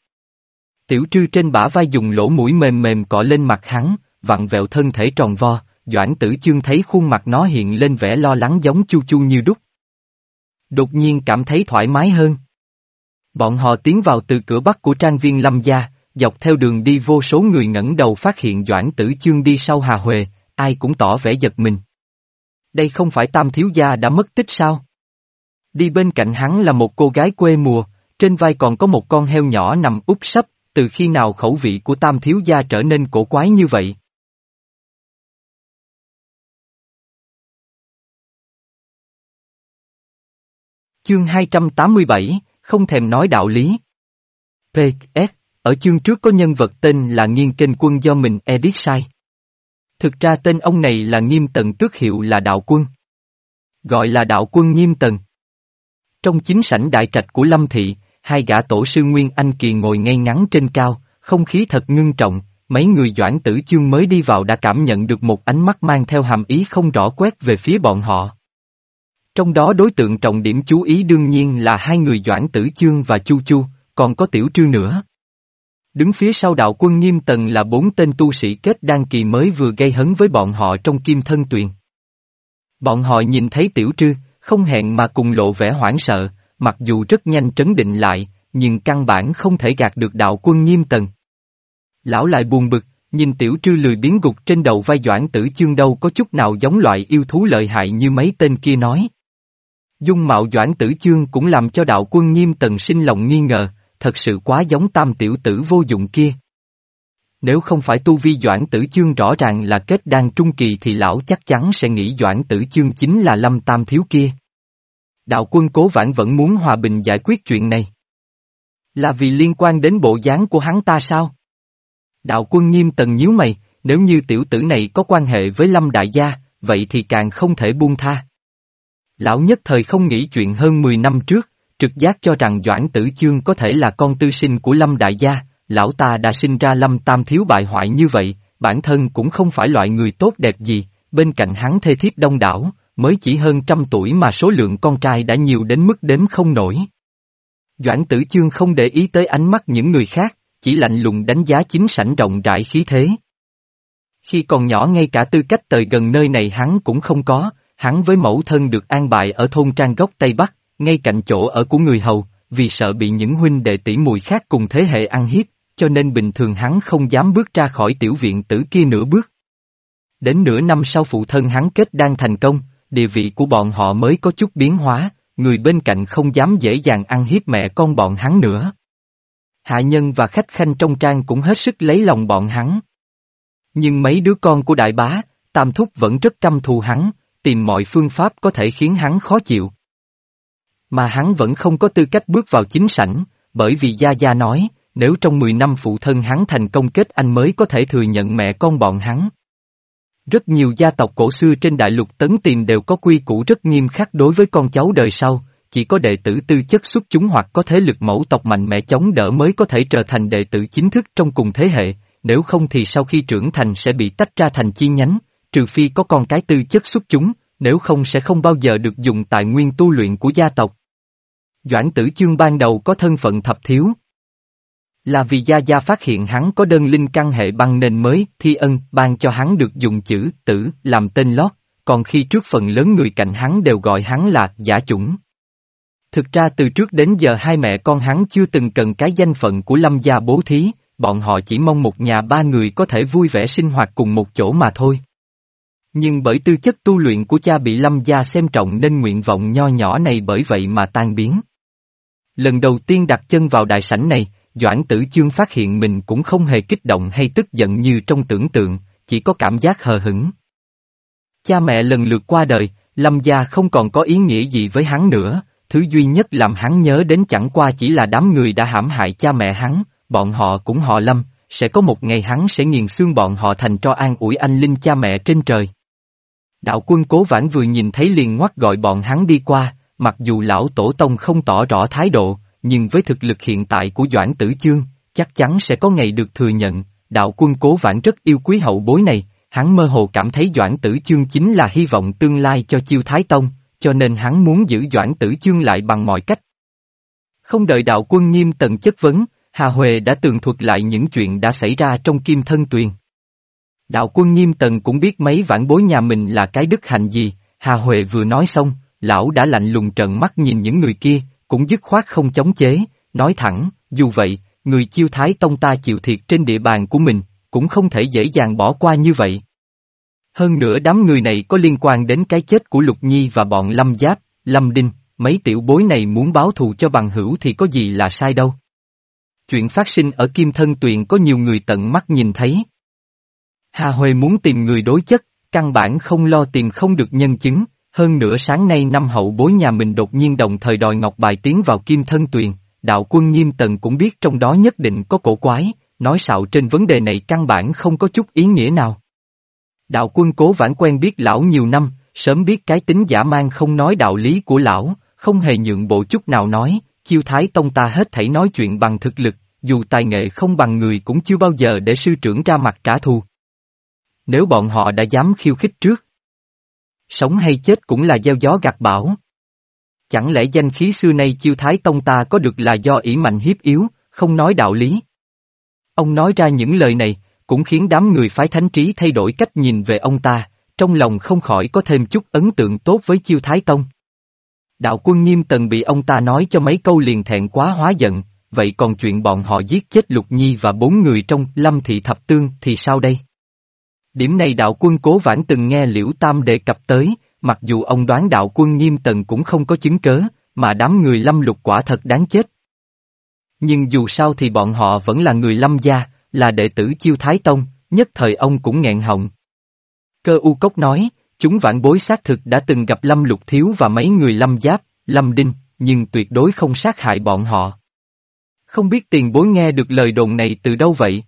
Tiểu trư trên bả vai dùng lỗ mũi mềm mềm cọ lên mặt hắn, vặn vẹo thân thể tròn vo, Doãn tử chương thấy khuôn mặt nó hiện lên vẻ lo lắng giống chu chu như đúc. Đột nhiên cảm thấy thoải mái hơn. Bọn họ tiến vào từ cửa bắc của trang viên Lâm Gia, dọc theo đường đi vô số người ngẩng đầu phát hiện Doãn Tử Chương đi sau Hà Huệ, ai cũng tỏ vẻ giật mình. Đây không phải Tam Thiếu Gia đã mất tích sao? Đi bên cạnh hắn là một cô gái quê mùa, trên vai còn có một con heo nhỏ nằm úp sấp, từ khi nào khẩu vị của Tam Thiếu Gia trở nên cổ quái như vậy? Chương 287, không thèm nói đạo lý. P.S. Ở chương trước có nhân vật tên là nghiên kênh quân do mình edit sai. Thực ra tên ông này là nghiêm tần tước hiệu là đạo quân. Gọi là đạo quân nghiêm tần. Trong chính sảnh đại trạch của Lâm Thị, hai gã tổ sư Nguyên Anh Kỳ ngồi ngay ngắn trên cao, không khí thật ngưng trọng, mấy người doãn tử chương mới đi vào đã cảm nhận được một ánh mắt mang theo hàm ý không rõ quét về phía bọn họ. Trong đó đối tượng trọng điểm chú ý đương nhiên là hai người Doãn Tử Chương và Chu Chu, còn có Tiểu Trư nữa. Đứng phía sau đạo quân nghiêm tần là bốn tên tu sĩ kết đan kỳ mới vừa gây hấn với bọn họ trong kim thân tuyền. Bọn họ nhìn thấy Tiểu Trư, không hẹn mà cùng lộ vẻ hoảng sợ, mặc dù rất nhanh trấn định lại, nhưng căn bản không thể gạt được đạo quân nghiêm tần. Lão lại buồn bực, nhìn Tiểu Trư lười biến gục trên đầu vai Doãn Tử Chương đâu có chút nào giống loại yêu thú lợi hại như mấy tên kia nói. Dung mạo Doãn Tử Chương cũng làm cho đạo quân nghiêm tần sinh lòng nghi ngờ, thật sự quá giống tam tiểu tử vô dụng kia. Nếu không phải tu vi Doãn Tử Chương rõ ràng là kết đan trung kỳ thì lão chắc chắn sẽ nghĩ Doãn Tử Chương chính là lâm tam thiếu kia. Đạo quân cố vãn vẫn muốn hòa bình giải quyết chuyện này. Là vì liên quan đến bộ dáng của hắn ta sao? Đạo quân nghiêm tần nhíu mày, nếu như tiểu tử này có quan hệ với lâm đại gia, vậy thì càng không thể buông tha. Lão nhất thời không nghĩ chuyện hơn 10 năm trước, trực giác cho rằng Doãn Tử Chương có thể là con tư sinh của Lâm Đại Gia, lão ta đã sinh ra Lâm Tam Thiếu bại hoại như vậy, bản thân cũng không phải loại người tốt đẹp gì, bên cạnh hắn thê thiếp đông đảo, mới chỉ hơn trăm tuổi mà số lượng con trai đã nhiều đến mức đếm không nổi. Doãn Tử Chương không để ý tới ánh mắt những người khác, chỉ lạnh lùng đánh giá chính sảnh rộng rãi khí thế. Khi còn nhỏ ngay cả tư cách tời gần nơi này hắn cũng không có, hắn với mẫu thân được an bài ở thôn Trang Gốc Tây Bắc, ngay cạnh chỗ ở của người hầu, vì sợ bị những huynh đệ tỷ mùi khác cùng thế hệ ăn hiếp, cho nên bình thường hắn không dám bước ra khỏi tiểu viện tử kia nửa bước. Đến nửa năm sau phụ thân hắn kết đang thành công, địa vị của bọn họ mới có chút biến hóa, người bên cạnh không dám dễ dàng ăn hiếp mẹ con bọn hắn nữa. Hạ nhân và khách khanh trong trang cũng hết sức lấy lòng bọn hắn. Nhưng mấy đứa con của đại bá, tam thúc vẫn rất căm thù hắn, tìm mọi phương pháp có thể khiến hắn khó chịu. Mà hắn vẫn không có tư cách bước vào chính sảnh, bởi vì Gia Gia nói, nếu trong 10 năm phụ thân hắn thành công kết anh mới có thể thừa nhận mẹ con bọn hắn. Rất nhiều gia tộc cổ xưa trên đại lục tấn tiền đều có quy củ rất nghiêm khắc đối với con cháu đời sau, chỉ có đệ tử tư chất xuất chúng hoặc có thế lực mẫu tộc mạnh mẽ chống đỡ mới có thể trở thành đệ tử chính thức trong cùng thế hệ, nếu không thì sau khi trưởng thành sẽ bị tách ra thành chi nhánh, trừ phi có con cái tư chất xuất chúng, nếu không sẽ không bao giờ được dùng tài nguyên tu luyện của gia tộc. Doãn tử chương ban đầu có thân phận thập thiếu. Là vì Gia Gia phát hiện hắn có đơn linh căn hệ băng nên mới thi ân ban cho hắn được dùng chữ tử làm tên lót, còn khi trước phần lớn người cạnh hắn đều gọi hắn là giả chủng. Thực ra từ trước đến giờ hai mẹ con hắn chưa từng cần cái danh phận của lâm gia bố thí, bọn họ chỉ mong một nhà ba người có thể vui vẻ sinh hoạt cùng một chỗ mà thôi. Nhưng bởi tư chất tu luyện của cha bị lâm gia xem trọng nên nguyện vọng nho nhỏ này bởi vậy mà tan biến. Lần đầu tiên đặt chân vào đại sảnh này, Doãn tử chương phát hiện mình cũng không hề kích động hay tức giận như trong tưởng tượng, chỉ có cảm giác hờ hững. Cha mẹ lần lượt qua đời, lâm gia không còn có ý nghĩa gì với hắn nữa, thứ duy nhất làm hắn nhớ đến chẳng qua chỉ là đám người đã hãm hại cha mẹ hắn, bọn họ cũng họ lâm, sẽ có một ngày hắn sẽ nghiền xương bọn họ thành cho an ủi anh linh cha mẹ trên trời. Đạo quân cố vãn vừa nhìn thấy liền ngoắt gọi bọn hắn đi qua, mặc dù lão tổ tông không tỏ rõ thái độ, nhưng với thực lực hiện tại của Doãn Tử Chương, chắc chắn sẽ có ngày được thừa nhận, đạo quân cố vãn rất yêu quý hậu bối này, hắn mơ hồ cảm thấy Doãn Tử Chương chính là hy vọng tương lai cho chiêu Thái Tông, cho nên hắn muốn giữ Doãn Tử Chương lại bằng mọi cách. Không đợi đạo quân nghiêm tần chất vấn, Hà Huệ đã tường thuật lại những chuyện đã xảy ra trong kim thân tuyền. Đạo quân nghiêm tần cũng biết mấy vãn bối nhà mình là cái đức hạnh gì, Hà Huệ vừa nói xong, lão đã lạnh lùng trợn mắt nhìn những người kia, cũng dứt khoát không chống chế, nói thẳng, dù vậy, người chiêu thái tông ta chịu thiệt trên địa bàn của mình, cũng không thể dễ dàng bỏ qua như vậy. Hơn nữa đám người này có liên quan đến cái chết của Lục Nhi và bọn Lâm Giáp, Lâm Đinh, mấy tiểu bối này muốn báo thù cho bằng hữu thì có gì là sai đâu. Chuyện phát sinh ở Kim Thân Tuyền có nhiều người tận mắt nhìn thấy. Hà Huệ muốn tìm người đối chất, căn bản không lo tìm không được nhân chứng, hơn nữa sáng nay năm hậu bối nhà mình đột nhiên đồng thời đòi ngọc bài tiến vào kim thân tuyền, đạo quân nghiêm tần cũng biết trong đó nhất định có cổ quái, nói xạo trên vấn đề này căn bản không có chút ý nghĩa nào. Đạo quân cố vãn quen biết lão nhiều năm, sớm biết cái tính giả mang không nói đạo lý của lão, không hề nhượng bộ chút nào nói, chiêu thái tông ta hết thảy nói chuyện bằng thực lực, dù tài nghệ không bằng người cũng chưa bao giờ để sư trưởng ra mặt trả thù. Nếu bọn họ đã dám khiêu khích trước, Sống hay chết cũng là gieo gió gặt bão. Chẳng lẽ danh khí xưa nay chiêu thái tông ta có được là do ỷ mạnh hiếp yếu, không nói đạo lý. Ông nói ra những lời này, cũng khiến đám người phái thánh trí thay đổi cách nhìn về ông ta, trong lòng không khỏi có thêm chút ấn tượng tốt với chiêu thái tông. Đạo quân nghiêm tần bị ông ta nói cho mấy câu liền thẹn quá hóa giận, vậy còn chuyện bọn họ giết chết Lục Nhi và bốn người trong lâm thị thập tương thì sao đây? Điểm này đạo quân cố vãn từng nghe Liễu Tam đề cập tới, mặc dù ông đoán đạo quân nghiêm tần cũng không có chứng cớ, mà đám người lâm lục quả thật đáng chết. Nhưng dù sao thì bọn họ vẫn là người lâm gia, là đệ tử chiêu thái tông, nhất thời ông cũng nghẹn họng. Cơ u cốc nói, chúng vãn bối xác thực đã từng gặp lâm lục thiếu và mấy người lâm giáp, lâm đinh, nhưng tuyệt đối không sát hại bọn họ. Không biết tiền bối nghe được lời đồn này từ đâu vậy?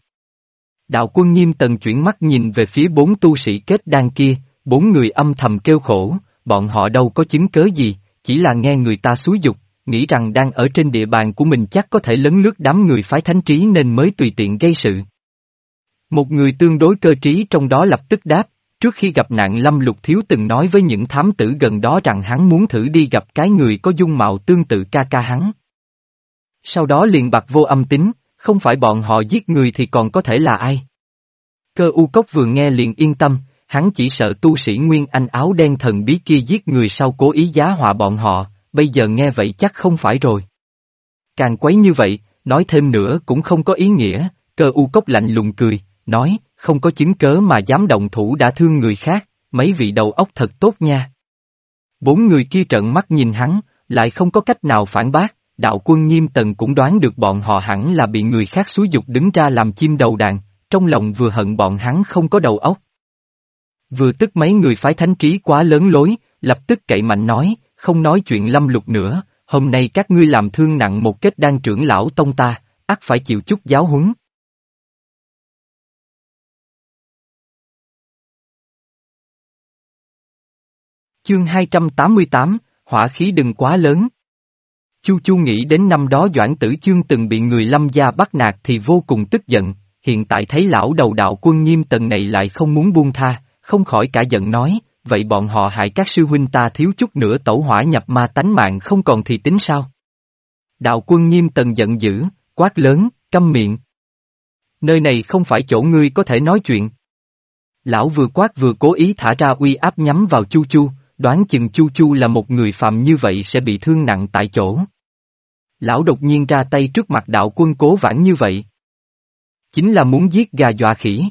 Đạo quân nghiêm tần chuyển mắt nhìn về phía bốn tu sĩ kết đan kia, bốn người âm thầm kêu khổ, bọn họ đâu có chứng cớ gì, chỉ là nghe người ta xúi dục, nghĩ rằng đang ở trên địa bàn của mình chắc có thể lấn lướt đám người phái thánh trí nên mới tùy tiện gây sự. Một người tương đối cơ trí trong đó lập tức đáp, trước khi gặp nạn Lâm Lục Thiếu từng nói với những thám tử gần đó rằng hắn muốn thử đi gặp cái người có dung mạo tương tự ca ca hắn. Sau đó liền bạc vô âm tính, không phải bọn họ giết người thì còn có thể là ai? Cơ u cốc vừa nghe liền yên tâm, hắn chỉ sợ tu sĩ Nguyên Anh áo đen thần bí kia giết người sau cố ý giá họa bọn họ, bây giờ nghe vậy chắc không phải rồi. Càng quấy như vậy, nói thêm nữa cũng không có ý nghĩa, cơ u cốc lạnh lùng cười, nói, không có chứng cớ mà dám động thủ đã thương người khác, mấy vị đầu óc thật tốt nha. Bốn người kia trợn mắt nhìn hắn, lại không có cách nào phản bác, đạo quân nghiêm tần cũng đoán được bọn họ hẳn là bị người khác xúi dục đứng ra làm chim đầu đàn, trong lòng vừa hận bọn hắn không có đầu óc. Vừa tức mấy người phái thánh trí quá lớn lối, lập tức cậy mạnh nói, không nói chuyện lâm lục nữa, hôm nay các ngươi làm thương nặng một kết đan trưởng lão tông ta, ắt phải chịu chút giáo huấn. Chương 288, hỏa khí đừng quá lớn. Chu Chu nghĩ đến năm đó Doãn Tử Chương từng bị người lâm gia bắt nạt thì vô cùng tức giận, hiện tại thấy lão đầu đạo quân nghiêm tần này lại không muốn buông tha, không khỏi cả giận nói, vậy bọn họ hại các sư huynh ta thiếu chút nữa tẩu hỏa nhập ma tánh mạng không còn thì tính sao? Đạo quân nghiêm tần giận dữ, quát lớn, câm miệng. Nơi này không phải chỗ ngươi có thể nói chuyện. Lão vừa quát vừa cố ý thả ra uy áp nhắm vào Chu Chu, đoán chừng Chu Chu là một người phạm như vậy sẽ bị thương nặng tại chỗ. Lão đột nhiên ra tay trước mặt đạo quân cố vãn như vậy. Chính là muốn giết gà dọa khỉ.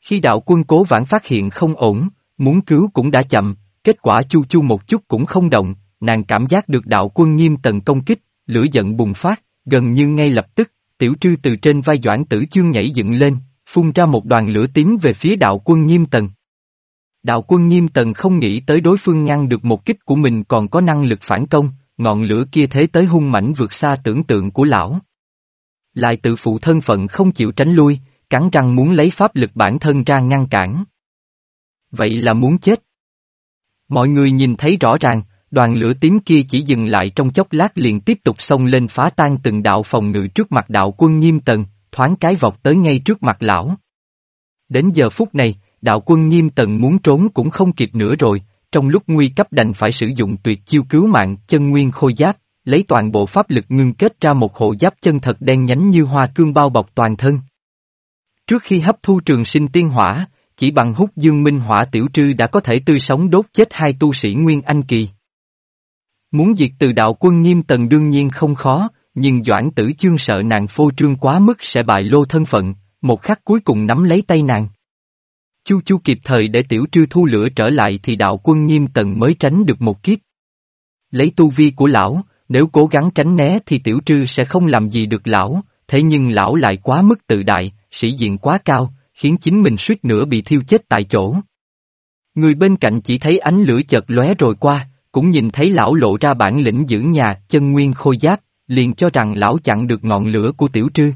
Khi đạo quân cố vãn phát hiện không ổn, muốn cứu cũng đã chậm, kết quả Chu Chu một chút cũng không động, nàng cảm giác được đạo quân nghiêm tần công kích, lửa giận bùng phát, gần như ngay lập tức, tiểu trư từ trên vai doãn tử chương nhảy dựng lên, phun ra một đoàn lửa tím về phía đạo quân nghiêm tần. Đạo quân nghiêm tần không nghĩ tới đối phương ngăn được một kích của mình còn có năng lực phản công, ngọn lửa kia thế tới hung mãnh vượt xa tưởng tượng của lão. Lại tự phụ thân phận không chịu tránh lui, cắn răng muốn lấy pháp lực bản thân ra ngăn cản. Vậy là muốn chết. Mọi người nhìn thấy rõ ràng, đoàn lửa tím kia chỉ dừng lại trong chốc lát liền tiếp tục xông lên phá tan từng đạo phòng ngự trước mặt đạo quân nghiêm tần, thoáng cái vọt tới ngay trước mặt lão. Đến giờ phút này, đạo quân nghiêm tần muốn trốn cũng không kịp nữa rồi, trong lúc nguy cấp đành phải sử dụng tuyệt chiêu cứu mạng chân nguyên khôi giáp, lấy toàn bộ pháp lực ngưng kết ra một hộ giáp chân thật đen nhánh như hoa cương bao bọc toàn thân. Trước khi hấp thu trường sinh tiên hỏa, chỉ bằng hút dương minh hỏa tiểu trư đã có thể tươi sống đốt chết hai tu sĩ Nguyên Anh Kỳ. Muốn diệt từ đạo quân nghiêm tần đương nhiên không khó, nhưng Doãn tử chương sợ nàng phô trương quá mức sẽ bại lô thân phận, một khắc cuối cùng nắm lấy tay nàng. Chu chu kịp thời để tiểu trư thu lửa trở lại thì đạo quân nghiêm tần mới tránh được một kiếp. Lấy tu vi của lão, nếu cố gắng tránh né thì tiểu trư sẽ không làm gì được lão, thế nhưng lão lại quá mức tự đại, sĩ diện quá cao, khiến chính mình suýt nữa bị thiêu chết tại chỗ. Người bên cạnh chỉ thấy ánh lửa chợt lóe rồi qua, cũng nhìn thấy lão lộ ra bản lĩnh giữ nhà, chân nguyên khôi giáp, liền cho rằng lão chặn được ngọn lửa của tiểu trư.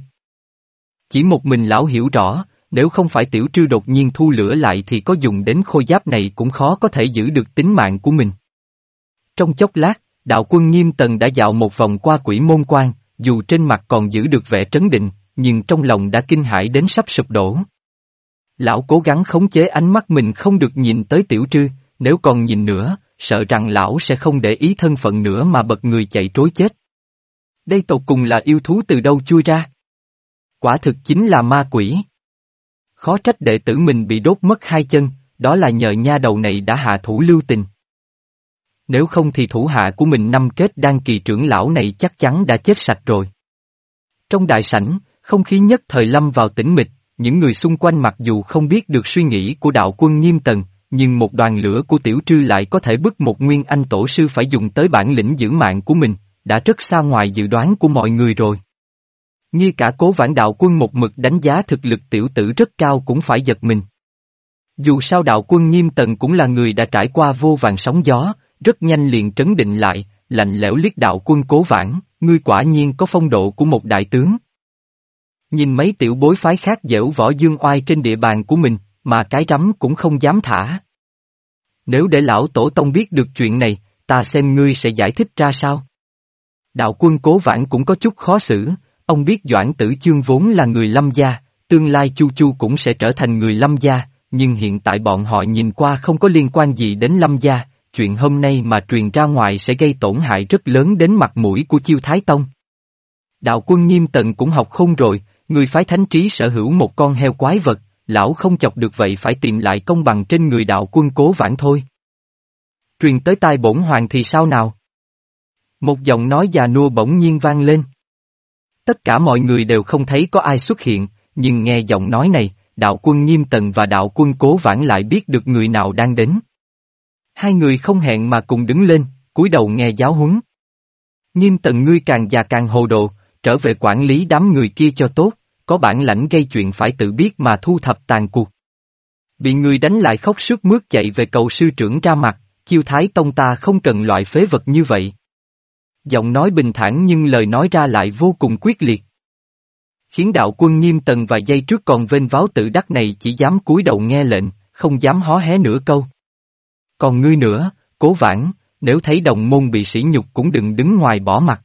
Chỉ một mình lão hiểu rõ, nếu không phải tiểu trư đột nhiên thu lửa lại thì có dùng đến khôi giáp này cũng khó có thể giữ được tính mạng của mình. Trong chốc lát, đạo quân nghiêm tần đã dạo một vòng qua quỷ môn quan, dù trên mặt còn giữ được vẻ trấn định, nhưng trong lòng đã kinh hãi đến sắp sụp đổ. Lão cố gắng khống chế ánh mắt mình không được nhìn tới tiểu trư, nếu còn nhìn nữa, sợ rằng lão sẽ không để ý thân phận nữa mà bật người chạy trối chết. Đây tột cùng là yêu thú từ đâu chui ra? Quả thực chính là ma quỷ. Khó trách đệ tử mình bị đốt mất hai chân, đó là nhờ nha đầu này đã hạ thủ lưu tình. Nếu không thì thủ hạ của mình năm kết đan kỳ trưởng lão này chắc chắn đã chết sạch rồi. Trong đại sảnh, không khí nhất thời lâm vào tĩnh mịch, những người xung quanh mặc dù không biết được suy nghĩ của đạo quân nghiêm tần, nhưng một đoàn lửa của tiểu trư lại có thể bức một nguyên anh tổ sư phải dùng tới bản lĩnh giữ mạng của mình, đã rất xa ngoài dự đoán của mọi người rồi. Như cả cố vãn đạo quân một mực đánh giá thực lực tiểu tử rất cao cũng phải giật mình. Dù sao đạo quân nghiêm tần cũng là người đã trải qua vô vàng sóng gió, rất nhanh liền trấn định lại, lạnh lẽo liếc đạo quân cố vãn, ngươi quả nhiên có phong độ của một đại tướng. Nhìn mấy tiểu bối phái khác dễu võ dương oai trên địa bàn của mình, mà cái rắm cũng không dám thả. Nếu để lão tổ tông biết được chuyện này, ta xem ngươi sẽ giải thích ra sao? Đạo quân cố vãn cũng có chút khó xử, ông biết Doãn Tử Chương vốn là người lâm gia, tương lai Chu Chu cũng sẽ trở thành người lâm gia, nhưng hiện tại bọn họ nhìn qua không có liên quan gì đến lâm gia, chuyện hôm nay mà truyền ra ngoài sẽ gây tổn hại rất lớn đến mặt mũi của Chiêu Thái Tông. Đạo quân nghiêm tần cũng học không rồi, người phái thánh trí sở hữu một con heo quái vật, lão không chọc được vậy phải tìm lại công bằng trên người đạo quân cố vãn thôi. Truyền tới tai bổn hoàng thì sao nào? Một giọng nói già nua bỗng nhiên vang lên. Tất cả mọi người đều không thấy có ai xuất hiện, nhưng nghe giọng nói này, đạo quân nghiêm tần và đạo quân cố vãn lại biết được người nào đang đến. Hai người không hẹn mà cùng đứng lên, cúi đầu nghe giáo huấn. Nghiêm tần ngươi càng già càng hồ đồ, trở về quản lý đám người kia cho tốt, có bản lãnh gây chuyện phải tự biết mà thu thập tàn cuộc. Bị người đánh lại khóc sức mướt chạy về cầu sư trưởng ra mặt, chiêu thái tông ta không cần loại phế vật như vậy. Giọng nói bình thản nhưng lời nói ra lại vô cùng quyết liệt. Khiến đạo quân nghiêm tần và dây trước còn vênh váo tự đắc này chỉ dám cúi đầu nghe lệnh, không dám hó hé nửa câu. Còn ngươi nữa, cố vãn, nếu thấy đồng môn bị sỉ nhục cũng đừng đứng ngoài bỏ mặt.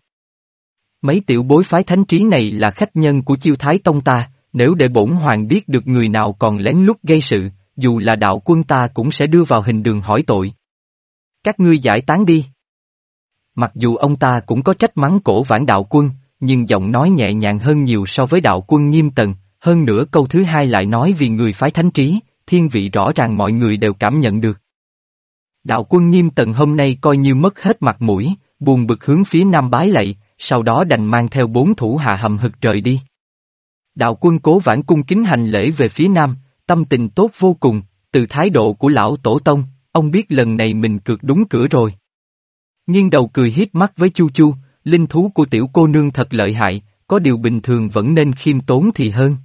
Mấy tiểu bối phái thánh trí này là khách nhân của chiêu thái tông ta, nếu để bổn hoàng biết được người nào còn lén lút gây sự, dù là đạo quân ta cũng sẽ đưa vào hình đường hỏi tội. Các ngươi giải tán đi. Mặc dù ông ta cũng có trách mắng cổ vãn đạo quân, nhưng giọng nói nhẹ nhàng hơn nhiều so với đạo quân nghiêm tần, hơn nữa câu thứ hai lại nói vì người phái thánh trí, thiên vị rõ ràng mọi người đều cảm nhận được. Đạo quân nghiêm tần hôm nay coi như mất hết mặt mũi, buồn bực hướng phía nam bái lạy, sau đó đành mang theo bốn thủ hạ hầm hực trời đi. Đạo quân cố vãn cung kính hành lễ về phía nam, tâm tình tốt vô cùng, từ thái độ của lão tổ tông, ông biết lần này mình cược đúng cửa rồi. Nghiêng đầu cười hiếp mắt với Chu Chu, linh thú của tiểu cô nương thật lợi hại, có điều bình thường vẫn nên khiêm tốn thì hơn.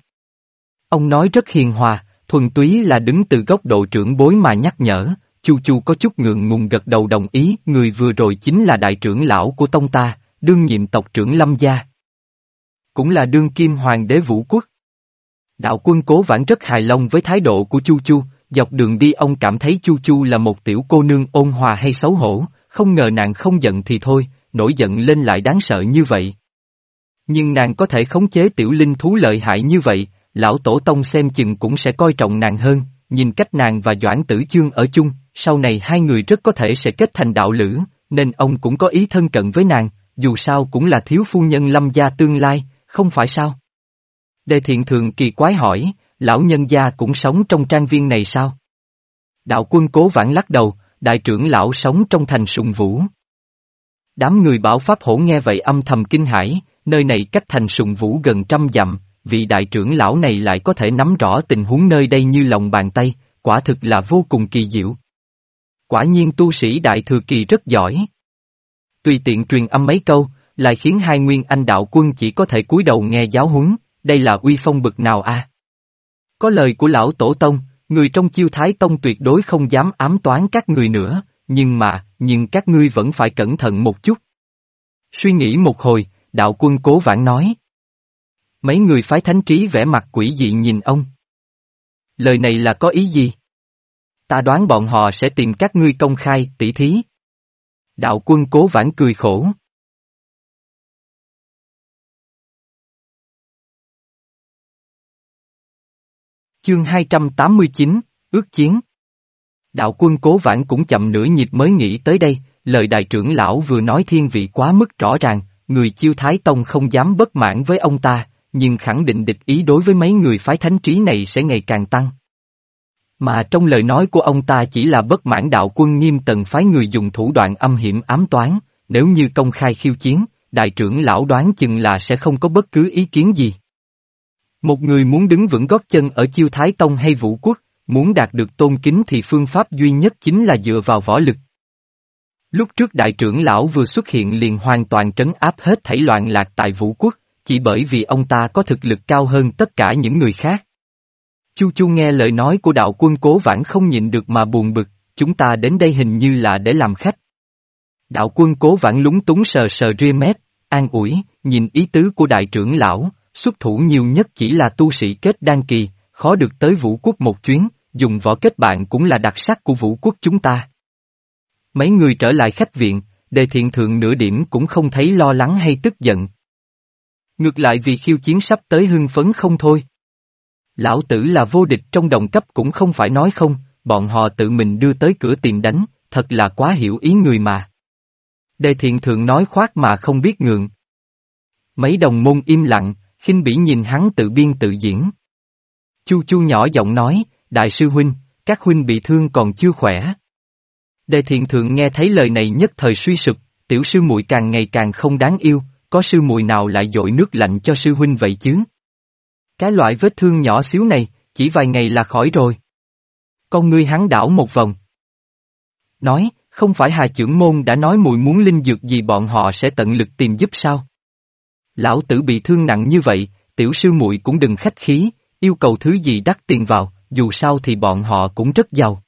Ông nói rất hiền hòa, thuần túy là đứng từ góc độ trưởng bối mà nhắc nhở, Chu Chu có chút ngượng ngùng gật đầu đồng ý, người vừa rồi chính là đại trưởng lão của tông ta, đương nhiệm tộc trưởng Lâm Gia. Cũng là đương kim hoàng đế vũ quốc. Đạo quân cố vãn rất hài lòng với thái độ của Chu Chu, dọc đường đi ông cảm thấy Chu Chu là một tiểu cô nương ôn hòa hay xấu hổ, không ngờ nàng không giận thì thôi, nổi giận lên lại đáng sợ như vậy. Nhưng nàng có thể khống chế tiểu linh thú lợi hại như vậy, lão tổ tông xem chừng cũng sẽ coi trọng nàng hơn, nhìn cách nàng và Doãn Tử Chương ở chung, sau này hai người rất có thể sẽ kết thành đạo lữ, nên ông cũng có ý thân cận với nàng, dù sao cũng là thiếu phu nhân lâm gia tương lai, không phải sao? Đề thiện thường kỳ quái hỏi, lão nhân gia cũng sống trong trang viên này sao? Đạo quân cố vãn lắc đầu, đại trưởng lão sống trong thành sùng vũ. Đám người bảo pháp hổ nghe vậy âm thầm kinh hãi, nơi này cách thành sùng vũ gần trăm dặm, vị đại trưởng lão này lại có thể nắm rõ tình huống nơi đây như lòng bàn tay, quả thực là vô cùng kỳ diệu. Quả nhiên tu sĩ đại thừa kỳ rất giỏi. Tùy tiện truyền âm mấy câu, lại khiến hai nguyên anh đạo quân chỉ có thể cúi đầu nghe giáo huấn, đây là uy phong bực nào a? Có lời của lão tổ tông, người trong chiêu thái tông tuyệt đối không dám ám toán các người nữa, nhưng mà, nhưng các ngươi vẫn phải cẩn thận một chút. Suy nghĩ một hồi, đạo quân cố vãn nói. Mấy người phái thánh trí vẽ mặt quỷ dị nhìn ông. Lời này là có ý gì? Ta đoán bọn họ sẽ tìm các ngươi công khai, tỷ thí. Đạo quân cố vãn cười khổ. Chương 289, ước chiến. Đạo quân cố vãn cũng chậm nửa nhịp mới nghĩ tới đây, lời đại trưởng lão vừa nói thiên vị quá mức rõ ràng, người chiêu thái tông không dám bất mãn với ông ta, nhưng khẳng định địch ý đối với mấy người phái thánh trí này sẽ ngày càng tăng. Mà trong lời nói của ông ta chỉ là bất mãn đạo quân nghiêm tần phái người dùng thủ đoạn âm hiểm ám toán, nếu như công khai khiêu chiến, đại trưởng lão đoán chừng là sẽ không có bất cứ ý kiến gì. Một người muốn đứng vững gót chân ở chiêu thái tông hay vũ quốc, muốn đạt được tôn kính thì phương pháp duy nhất chính là dựa vào võ lực. Lúc trước đại trưởng lão vừa xuất hiện liền hoàn toàn trấn áp hết thảy loạn lạc tại vũ quốc, chỉ bởi vì ông ta có thực lực cao hơn tất cả những người khác. Chu Chu nghe lời nói của đạo quân cố vãn không nhịn được mà buồn bực, chúng ta đến đây hình như là để làm khách. Đạo quân cố vãn lúng túng sờ sờ ria mép, an ủi, nhìn ý tứ của đại trưởng lão, xuất thủ nhiều nhất chỉ là tu sĩ kết đan kỳ, khó được tới vũ quốc một chuyến, dùng võ kết bạn cũng là đặc sắc của vũ quốc chúng ta. Mấy người trở lại khách viện, đề thiện thượng nửa điểm cũng không thấy lo lắng hay tức giận. Ngược lại vì khiêu chiến sắp tới hưng phấn không thôi. Lão tử là vô địch trong đồng cấp cũng không phải nói không, bọn họ tự mình đưa tới cửa tìm đánh, thật là quá hiểu ý người mà. Đề thiện thượng nói khoác mà không biết ngượng. Mấy đồng môn im lặng, khinh bỉ nhìn hắn tự biên tự diễn. Chu Chu nhỏ giọng nói, Đại sư huynh, các huynh bị thương còn chưa khỏe. Đề thiện thượng nghe thấy lời này nhất thời suy sụp, tiểu sư muội càng ngày càng không đáng yêu, có sư muội nào lại dội nước lạnh cho sư huynh vậy chứ? Cái loại vết thương nhỏ xíu này, chỉ vài ngày là khỏi rồi. Con ngươi hắn đảo một vòng. Nói, không phải Hà trưởng môn đã nói mùi muốn linh dược gì bọn họ sẽ tận lực tìm giúp sao? Lão tử bị thương nặng như vậy, tiểu sư muội cũng đừng khách khí, yêu cầu thứ gì đắt tiền vào, dù sao thì bọn họ cũng rất giàu.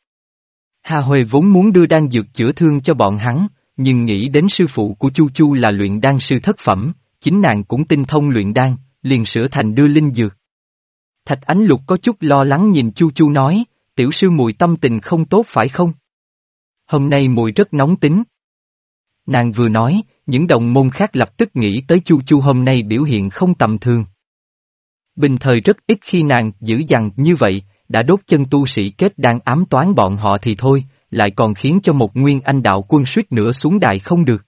Hà Huệ vốn muốn đưa đan dược chữa thương cho bọn hắn, nhưng nghĩ đến sư phụ của Chu Chu là luyện đan sư thất phẩm, chính nàng cũng tinh thông luyện đan, liền sửa thành đưa linh dược. Thạch Ánh Lục có chút lo lắng nhìn Chu Chu nói, tiểu sư mùi tâm tình không tốt phải không? Hôm nay mùi rất nóng tính. Nàng vừa nói, những đồng môn khác lập tức nghĩ tới Chu Chu hôm nay biểu hiện không tầm thường. Bình thời rất ít khi nàng giữ dằn như vậy, đã đốt chân tu sĩ kết đang ám toán bọn họ thì thôi, lại còn khiến cho một nguyên anh đạo quân suýt nữa xuống đài không được.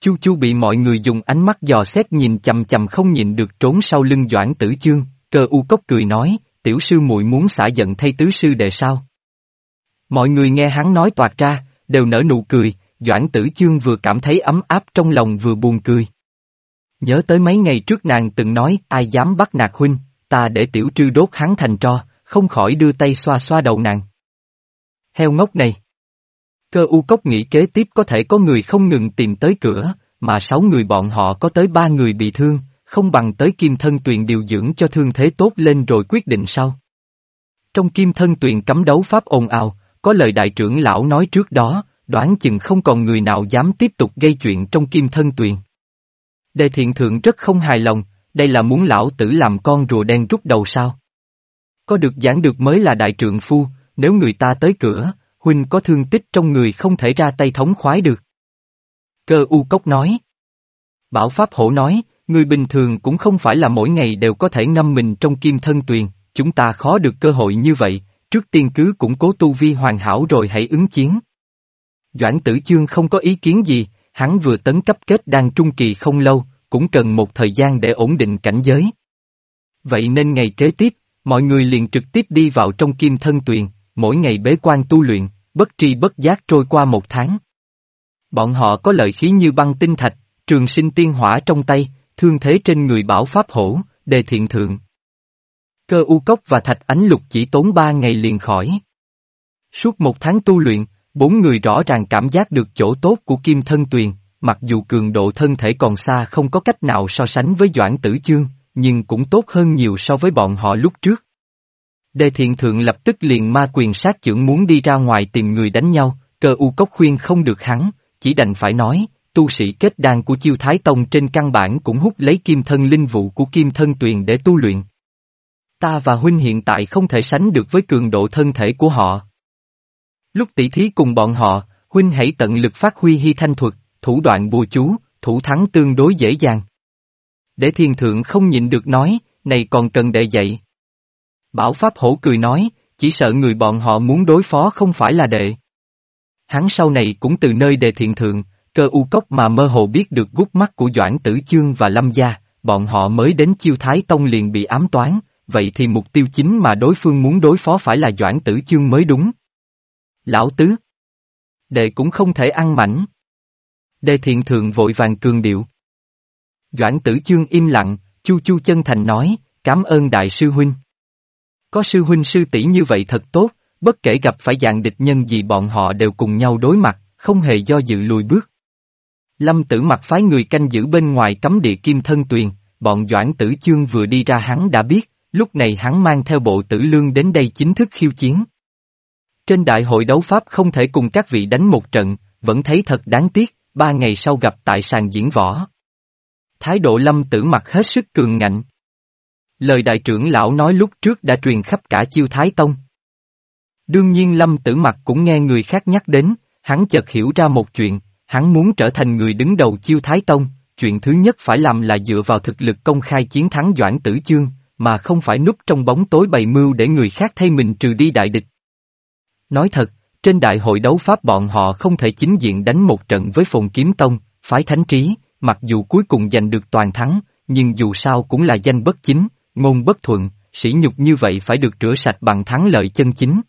Chu Chu bị mọi người dùng ánh mắt dò xét nhìn chầm chầm không nhìn được trốn sau lưng Doãn Tử Chương, cơ u cốc cười nói, tiểu sư muội muốn xả giận thay tứ sư đệ sao? Mọi người nghe hắn nói toạt ra, đều nở nụ cười, Doãn Tử Chương vừa cảm thấy ấm áp trong lòng vừa buồn cười. Nhớ tới mấy ngày trước nàng từng nói ai dám bắt nạt huynh, ta để tiểu trư đốt hắn thành tro, không khỏi đưa tay xoa xoa đầu nàng. Heo ngốc này! Cơ u cốc nghĩ kế tiếp có thể có người không ngừng tìm tới cửa, mà sáu người bọn họ có tới ba người bị thương, không bằng tới kim thân tuyền điều dưỡng cho thương thế tốt lên rồi quyết định sau. Trong kim thân tuyền cấm đấu pháp ồn ào, có lời đại trưởng lão nói trước đó, đoán chừng không còn người nào dám tiếp tục gây chuyện trong kim thân tuyền. Đề thiện thượng rất không hài lòng, đây là muốn lão tử làm con rùa đen rút đầu sao? Có được giảng được mới là đại trượng phu, nếu người ta tới cửa, huynh có thương tích trong người không thể ra tay thống khoái được. Cơ u cốc nói. Bảo Pháp Hổ nói, người bình thường cũng không phải là mỗi ngày đều có thể ngâm mình trong kim thân tuyền, chúng ta khó được cơ hội như vậy, trước tiên cứ củng cố tu vi hoàn hảo rồi hãy ứng chiến. Doãn tử chương không có ý kiến gì, hắn vừa tấn cấp kết đang trung kỳ không lâu, cũng cần một thời gian để ổn định cảnh giới. Vậy nên ngày kế tiếp, mọi người liền trực tiếp đi vào trong kim thân tuyền, mỗi ngày bế quan tu luyện, bất tri bất giác trôi qua một tháng. Bọn họ có lợi khí như băng tinh thạch, trường sinh tiên hỏa trong tay, thương thế trên người bảo pháp hổ, đề thiện thượng. Cơ u cốc và thạch ánh lục chỉ tốn ba ngày liền khỏi. Suốt một tháng tu luyện, bốn người rõ ràng cảm giác được chỗ tốt của kim thân tuyền, mặc dù cường độ thân thể còn xa không có cách nào so sánh với Doãn Tử Chương, nhưng cũng tốt hơn nhiều so với bọn họ lúc trước. Đề thiện thượng lập tức liền ma quyền sát trưởng muốn đi ra ngoài tìm người đánh nhau, cơ u cốc khuyên không được hắn, chỉ đành phải nói, tu sĩ kết đan của chiêu thái tông trên căn bản cũng hút lấy kim thân linh vụ của kim thân tuyền để tu luyện. Ta và huynh hiện tại không thể sánh được với cường độ thân thể của họ. Lúc tỷ thí cùng bọn họ, huynh hãy tận lực phát huy hy thanh thuật, thủ đoạn bùa chú, thủ thắng tương đối dễ dàng. Để thiên thượng không nhịn được nói, này còn cần đệ dạy. Bảo Pháp Hổ cười nói, chỉ sợ người bọn họ muốn đối phó không phải là đệ. Hắn sau này cũng từ nơi đề thiện thượng, cơ u cốc mà mơ hồ biết được gút mắt của Doãn Tử Chương và Lâm Gia, bọn họ mới đến chiêu Thái Tông liền bị ám toán, vậy thì mục tiêu chính mà đối phương muốn đối phó phải là Doãn Tử Chương mới đúng. Lão Tứ Đệ cũng không thể ăn mảnh. Đề thiện thượng vội vàng cường điệu. Doãn Tử Chương im lặng, chu chu chân thành nói, cảm ơn đại sư huynh. Có sư huynh sư tỷ như vậy thật tốt, bất kể gặp phải dạng địch nhân gì bọn họ đều cùng nhau đối mặt, không hề do dự lùi bước. Lâm tử mặt phái người canh giữ bên ngoài cấm địa kim thân tuyền, bọn Doãn Tử Chương vừa đi ra hắn đã biết, lúc này hắn mang theo bộ tử lương đến đây chính thức khiêu chiến. Trên đại hội đấu pháp không thể cùng các vị đánh một trận, vẫn thấy thật đáng tiếc, ba ngày sau gặp tại sàn diễn võ. Thái độ lâm tử mặt hết sức cường ngạnh. Lời đại trưởng lão nói lúc trước đã truyền khắp cả chiêu Thái Tông. Đương nhiên lâm tử mặt cũng nghe người khác nhắc đến, hắn chợt hiểu ra một chuyện, hắn muốn trở thành người đứng đầu chiêu Thái Tông, chuyện thứ nhất phải làm là dựa vào thực lực công khai chiến thắng Doãn Tử Chương, mà không phải núp trong bóng tối bày mưu để người khác thay mình trừ đi đại địch. Nói thật, trên đại hội đấu pháp bọn họ không thể chính diện đánh một trận với Phồn Kiếm Tông, phái thánh trí, mặc dù cuối cùng giành được toàn thắng, nhưng dù sao cũng là danh bất chính, ngôn bất thuận, sỉ nhục như vậy phải được rửa sạch bằng thắng lợi chân chính.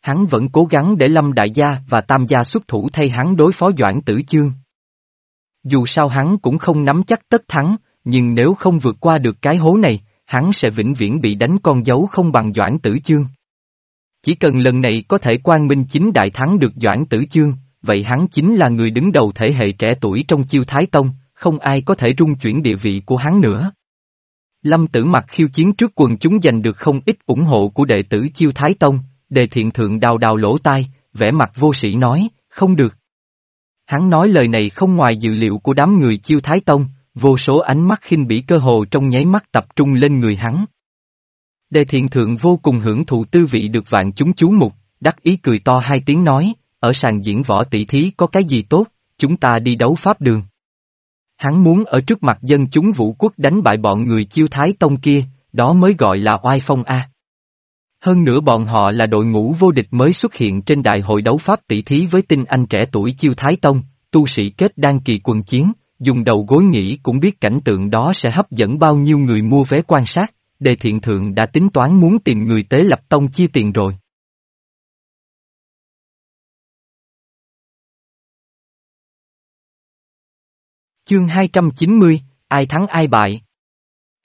Hắn vẫn cố gắng để Lâm Đại Gia và Tam Gia xuất thủ thay hắn đối phó Doãn Tử Chương. Dù sao hắn cũng không nắm chắc tất thắng, nhưng nếu không vượt qua được cái hố này, hắn sẽ vĩnh viễn bị đánh con dấu không bằng Doãn Tử Chương. Chỉ cần lần này có thể quan minh chính đại thắng được Doãn Tử Chương, vậy hắn chính là người đứng đầu thể hệ trẻ tuổi trong chiêu Thái Tông, không ai có thể rung chuyển địa vị của hắn nữa. Lâm tử mặt khiêu chiến trước quần chúng giành được không ít ủng hộ của đệ tử chiêu Thái Tông, đề thiện thượng đào đào lỗ tai, vẻ mặt vô sĩ nói, không được. Hắn nói lời này không ngoài dự liệu của đám người chiêu Thái Tông, vô số ánh mắt khinh bỉ cơ hồ trong nháy mắt tập trung lên người hắn. Đề thiện thượng vô cùng hưởng thụ tư vị được vạn chúng chú mục, đắc ý cười to hai tiếng nói, ở sàn diễn võ tỷ thí có cái gì tốt, chúng ta đi đấu pháp đường. Hắn muốn ở trước mặt dân chúng vũ quốc đánh bại bọn người chiêu thái tông kia, đó mới gọi là oai phong A. Hơn nữa bọn họ là đội ngũ vô địch mới xuất hiện trên đại hội đấu pháp tỷ thí với tinh anh trẻ tuổi chiêu thái tông, tu sĩ kết đan kỳ quần chiến, dùng đầu gối nghĩ cũng biết cảnh tượng đó sẽ hấp dẫn bao nhiêu người mua vé quan sát, đề thiện thượng đã tính toán muốn tìm người tế lập tông chia tiền rồi. Chương 290, ai thắng ai bại?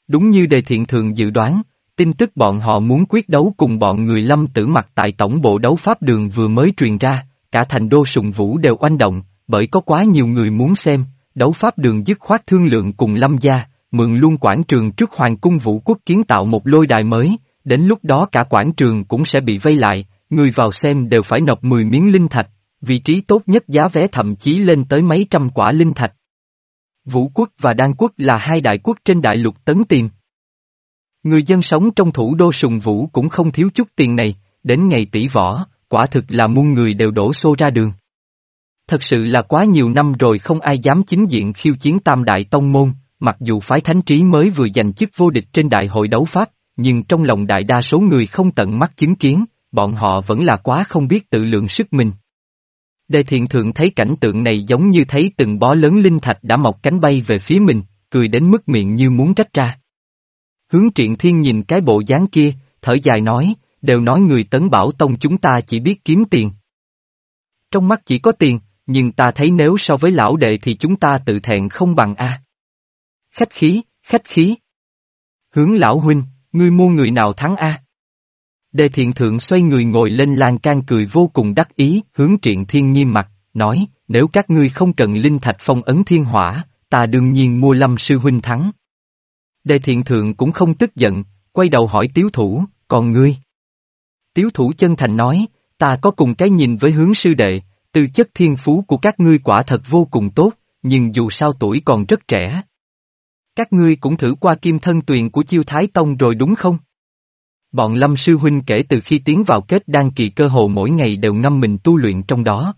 Đúng như đề thiện thường dự đoán, tin tức bọn họ muốn quyết đấu cùng bọn người lâm tử mặt tại tổng bộ đấu pháp đường vừa mới truyền ra, cả thành đô sùng vũ đều oanh động, bởi có quá nhiều người muốn xem, đấu pháp đường dứt khoát thương lượng cùng lâm gia, mượn luôn quảng trường trước hoàng cung vũ quốc kiến tạo một lôi đài mới, đến lúc đó cả quảng trường cũng sẽ bị vây lại, người vào xem đều phải nộp 10 miếng linh thạch, vị trí tốt nhất giá vé thậm chí lên tới mấy trăm quả linh thạch. Vũ quốc và Đan quốc là hai đại quốc trên đại lục tấn tiền. Người dân sống trong thủ đô sùng vũ cũng không thiếu chút tiền này, đến ngày tỷ võ, quả thực là muôn người đều đổ xô ra đường. Thật sự là quá nhiều năm rồi không ai dám chính diện khiêu chiến tam đại tông môn, mặc dù phái thánh trí mới vừa giành chức vô địch trên đại hội đấu pháp, nhưng trong lòng đại đa số người không tận mắt chứng kiến, bọn họ vẫn là quá không biết tự lượng sức mình. Đề thiện thượng thấy cảnh tượng này giống như thấy từng bó lớn linh thạch đã mọc cánh bay về phía mình, cười đến mức miệng như muốn trách ra. Hướng triện thiên nhìn cái bộ dáng kia, thở dài nói, đều nói người tấn bảo tông chúng ta chỉ biết kiếm tiền. Trong mắt chỉ có tiền, nhưng ta thấy nếu so với lão đệ thì chúng ta tự thẹn không bằng a. Khách khí, khách khí. Hướng lão huynh, ngươi mua người nào thắng a? Đề thiện thượng xoay người ngồi lên lan can cười vô cùng đắc ý, hướng triện thiên nghiêm mặt, nói, nếu các ngươi không cần linh thạch phong ấn thiên hỏa, ta đương nhiên mua lâm sư huynh thắng. Đề thiện thượng cũng không tức giận, quay đầu hỏi tiếu thủ, còn ngươi? Tiếu thủ chân thành nói, ta có cùng cái nhìn với hướng sư đệ, tư chất thiên phú của các ngươi quả thật vô cùng tốt, nhưng dù sao tuổi còn rất trẻ. Các ngươi cũng thử qua kim thân tuyền của chiêu thái tông rồi đúng không? Bọn Lâm Sư Huynh kể từ khi tiến vào kết đan kỳ cơ hồ mỗi ngày đều ngâm mình tu luyện trong đó.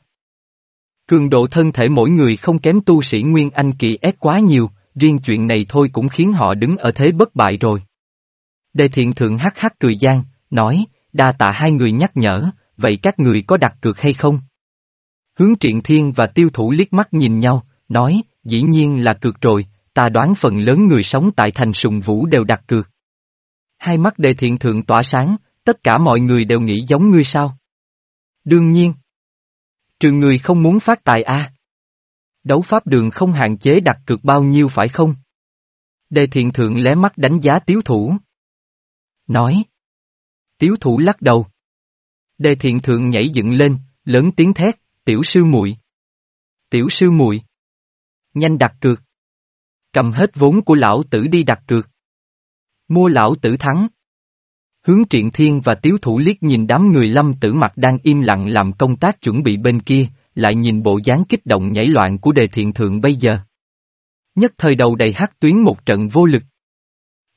Cường độ thân thể mỗi người không kém tu sĩ Nguyên Anh kỳ ép quá nhiều, riêng chuyện này thôi cũng khiến họ đứng ở thế bất bại rồi. Đề thiện thượng hắc hắc cười gian, nói, đa tạ hai người nhắc nhở, vậy các người có đặt cược hay không? Hướng triện thiên và tiêu thủ liếc mắt nhìn nhau, nói, dĩ nhiên là cược rồi, ta đoán phần lớn người sống tại thành sùng vũ đều đặt cược. Hai mắt đề thiện thượng tỏa sáng, tất cả mọi người đều nghĩ giống ngươi sao? Đương nhiên. Trừ người không muốn phát tài a. Đấu pháp đường không hạn chế đặt cược bao nhiêu phải không? Đề thiện thượng lé mắt đánh giá tiếu thủ. Nói. Tiếu thủ lắc đầu. Đề thiện thượng nhảy dựng lên, lớn tiếng thét, tiểu sư muội Tiểu sư muội Nhanh đặt cược. Cầm hết vốn của lão tử đi đặt cược. Mua lão tử thắng. Hướng triện thiên và tiếu thủ liếc nhìn đám người lâm tử mặt đang im lặng làm công tác chuẩn bị bên kia, lại nhìn bộ dáng kích động nhảy loạn của đề thiện thượng bây giờ. Nhất thời đầu đầy hát tuyến một trận vô lực.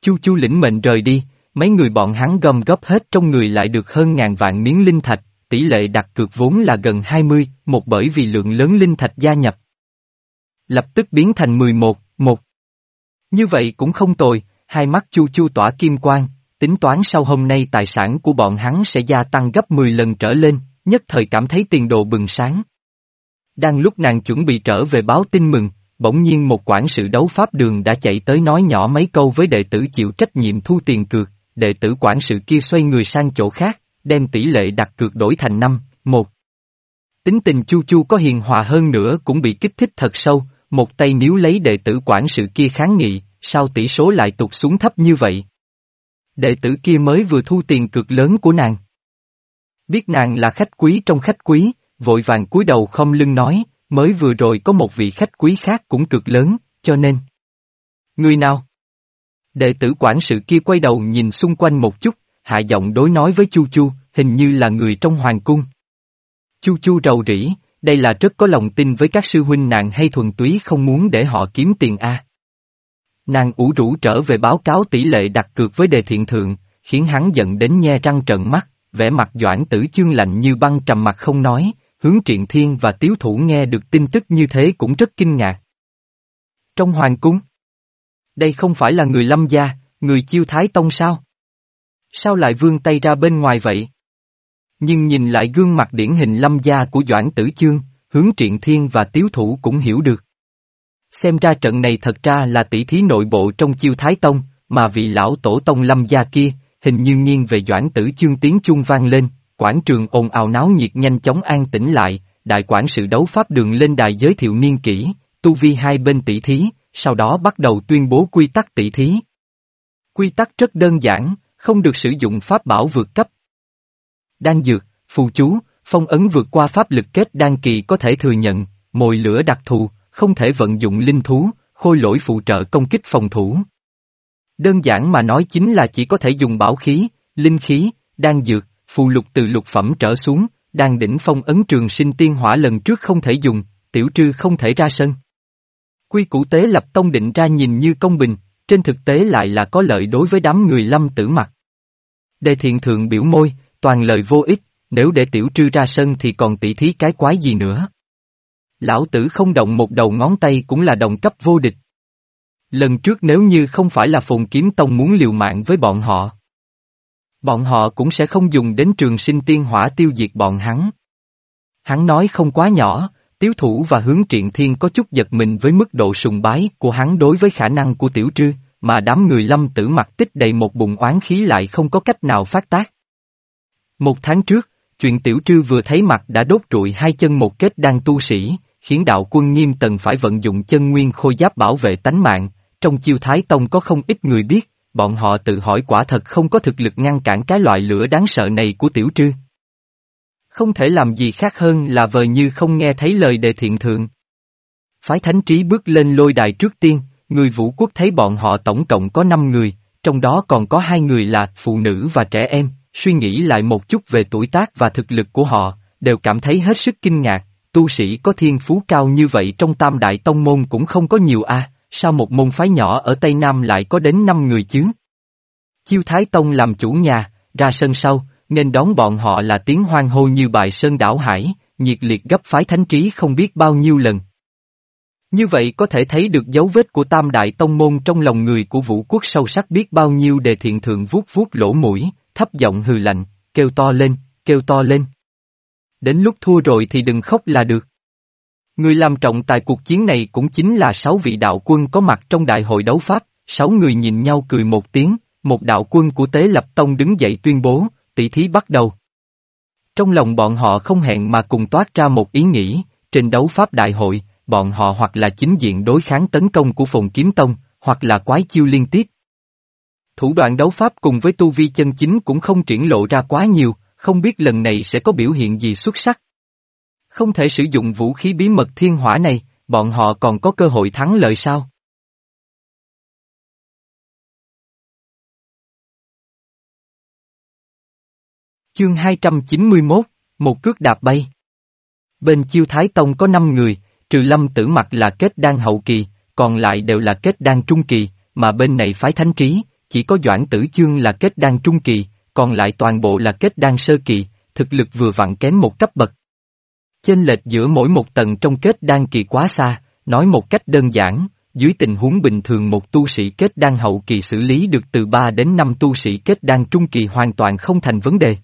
Chu chu lĩnh mệnh rời đi, mấy người bọn hắn gom góp hết trong người lại được hơn ngàn vạn miếng linh thạch, tỷ lệ đặt cược vốn là gần 20, một bởi vì lượng lớn linh thạch gia nhập. Lập tức biến thành 11, một. Như vậy cũng không tồi, hai mắt chu chu tỏa kim quang, tính toán sau hôm nay tài sản của bọn hắn sẽ gia tăng gấp 10 lần trở lên, nhất thời cảm thấy tiền đồ bừng sáng. Đang lúc nàng chuẩn bị trở về báo tin mừng, bỗng nhiên một quản sự đấu pháp đường đã chạy tới nói nhỏ mấy câu với đệ tử chịu trách nhiệm thu tiền cược, đệ tử quản sự kia xoay người sang chỗ khác, đem tỷ lệ đặt cược đổi thành năm, một. Tính tình Chu Chu có hiền hòa hơn nữa cũng bị kích thích thật sâu, một tay níu lấy đệ tử quản sự kia kháng nghị, sao tỷ số lại tụt xuống thấp như vậy? Đệ tử kia mới vừa thu tiền cực lớn của nàng. Biết nàng là khách quý trong khách quý, vội vàng cúi đầu không lưng nói, mới vừa rồi có một vị khách quý khác cũng cực lớn, cho nên. Người nào? Đệ tử quản sự kia quay đầu nhìn xung quanh một chút, hạ giọng đối nói với Chu Chu, hình như là người trong hoàng cung. Chu Chu rầu rĩ, đây là rất có lòng tin với các sư huynh nàng hay thuần túy không muốn để họ kiếm tiền a. Nàng ủ rũ trở về báo cáo tỷ lệ đặt cược với đề thiện thượng, khiến hắn giận đến nhe răng trợn mắt, vẻ mặt doãn tử chương lạnh như băng trầm mặt không nói, hướng triện thiên và tiếu thủ nghe được tin tức như thế cũng rất kinh ngạc. Trong hoàng cung? Đây không phải là người lâm gia, người chiêu thái tông sao? Sao lại vươn tay ra bên ngoài vậy? Nhưng nhìn lại gương mặt điển hình lâm gia của Doãn Tử Chương, hướng triện thiên và tiếu thủ cũng hiểu được. Xem ra trận này thật ra là tỷ thí nội bộ trong chiêu thái tông, mà vị lão tổ tông lâm gia kia, hình như nghiêng về Doãn Tử Chương tiếng chuông vang lên, quảng trường ồn ào náo nhiệt nhanh chóng an tĩnh lại, đại quản sự đấu pháp đường lên đài giới thiệu niên kỷ, tu vi hai bên tỷ thí, sau đó bắt đầu tuyên bố quy tắc tỷ thí. Quy tắc rất đơn giản, không được sử dụng pháp bảo vượt cấp. Đan dược, phù chú, phong ấn vượt qua pháp lực kết đan kỳ có thể thừa nhận, mồi lửa đặc thù, không thể vận dụng linh thú, khôi lỗi phụ trợ công kích phòng thủ. Đơn giản mà nói chính là chỉ có thể dùng bảo khí, linh khí, đan dược, phù lục từ lục phẩm trở xuống, đan đỉnh phong ấn trường sinh tiên hỏa lần trước không thể dùng, tiểu trư không thể ra sân. Quy củ tế lập tông định ra nhìn như công bình, trên thực tế lại là có lợi đối với đám người lâm tử mặt. Đề thiện thượng biểu môi, toàn lời vô ích, nếu để tiểu trư ra sân thì còn tỷ thí cái quái gì nữa. Lão tử không động một đầu ngón tay cũng là đồng cấp vô địch. Lần trước nếu như không phải là phồn kiếm tông muốn liều mạng với bọn họ. Bọn họ cũng sẽ không dùng đến trường sinh tiên hỏa tiêu diệt bọn hắn. Hắn nói không quá nhỏ, tiếu thủ và hướng triện thiên có chút giật mình với mức độ sùng bái của hắn đối với khả năng của tiểu trư, mà đám người lâm tử mặt tích đầy một bụng oán khí lại không có cách nào phát tác. Một tháng trước, chuyện tiểu trư vừa thấy mặt đã đốt trụi hai chân một kết đang tu sĩ, khiến đạo quân nghiêm tần phải vận dụng chân nguyên khôi giáp bảo vệ tánh mạng, trong chiêu thái tông có không ít người biết, bọn họ tự hỏi quả thật không có thực lực ngăn cản cái loại lửa đáng sợ này của tiểu trư. Không thể làm gì khác hơn là vờ như không nghe thấy lời đề thiện thượng. Phái thánh trí bước lên lôi đài trước tiên, người vũ quốc thấy bọn họ tổng cộng có 5 người, trong đó còn có hai người là phụ nữ và trẻ em, suy nghĩ lại một chút về tuổi tác và thực lực của họ, đều cảm thấy hết sức kinh ngạc, tu sĩ có thiên phú cao như vậy trong tam đại tông môn cũng không có nhiều a sao một môn phái nhỏ ở Tây Nam lại có đến 5 người chứ? Chiêu Thái Tông làm chủ nhà, ra sân sau, nên đón bọn họ là tiếng hoang hô như bài sơn đảo hải, nhiệt liệt gấp phái thánh trí không biết bao nhiêu lần. Như vậy có thể thấy được dấu vết của tam đại tông môn trong lòng người của vũ quốc sâu sắc biết bao nhiêu đề thiện thượng vuốt vuốt lỗ mũi, thấp giọng hừ lạnh, kêu to lên, kêu to lên. Đến lúc thua rồi thì đừng khóc là được. Người làm trọng tài cuộc chiến này cũng chính là sáu vị đạo quân có mặt trong đại hội đấu pháp, sáu người nhìn nhau cười một tiếng, một đạo quân của Tế Lập Tông đứng dậy tuyên bố, tỷ thí bắt đầu. Trong lòng bọn họ không hẹn mà cùng toát ra một ý nghĩ, trên đấu pháp đại hội, bọn họ hoặc là chính diện đối kháng tấn công của Phùng Kiếm Tông, hoặc là quái chiêu liên tiếp. Thủ đoạn đấu pháp cùng với tu vi chân chính cũng không triển lộ ra quá nhiều, không biết lần này sẽ có biểu hiện gì xuất sắc. Không thể sử dụng vũ khí bí mật thiên hỏa này, bọn họ còn có cơ hội thắng lợi sao? Chương 291, một cước đạp bay. Bên chiêu Thái Tông có 5 người, trừ lâm tử mặt là kết đan hậu kỳ, còn lại đều là kết đan trung kỳ, mà bên này phái thánh trí, chỉ có doãn tử chương là kết đan trung kỳ, còn lại toàn bộ là kết đan sơ kỳ, thực lực vừa vặn kém một cấp bậc. Chênh lệch giữa mỗi một tầng trong kết đan kỳ quá xa, nói một cách đơn giản, dưới tình huống bình thường một tu sĩ kết đan hậu kỳ xử lý được từ 3 đến 5 tu sĩ kết đan trung kỳ hoàn toàn không thành vấn đề.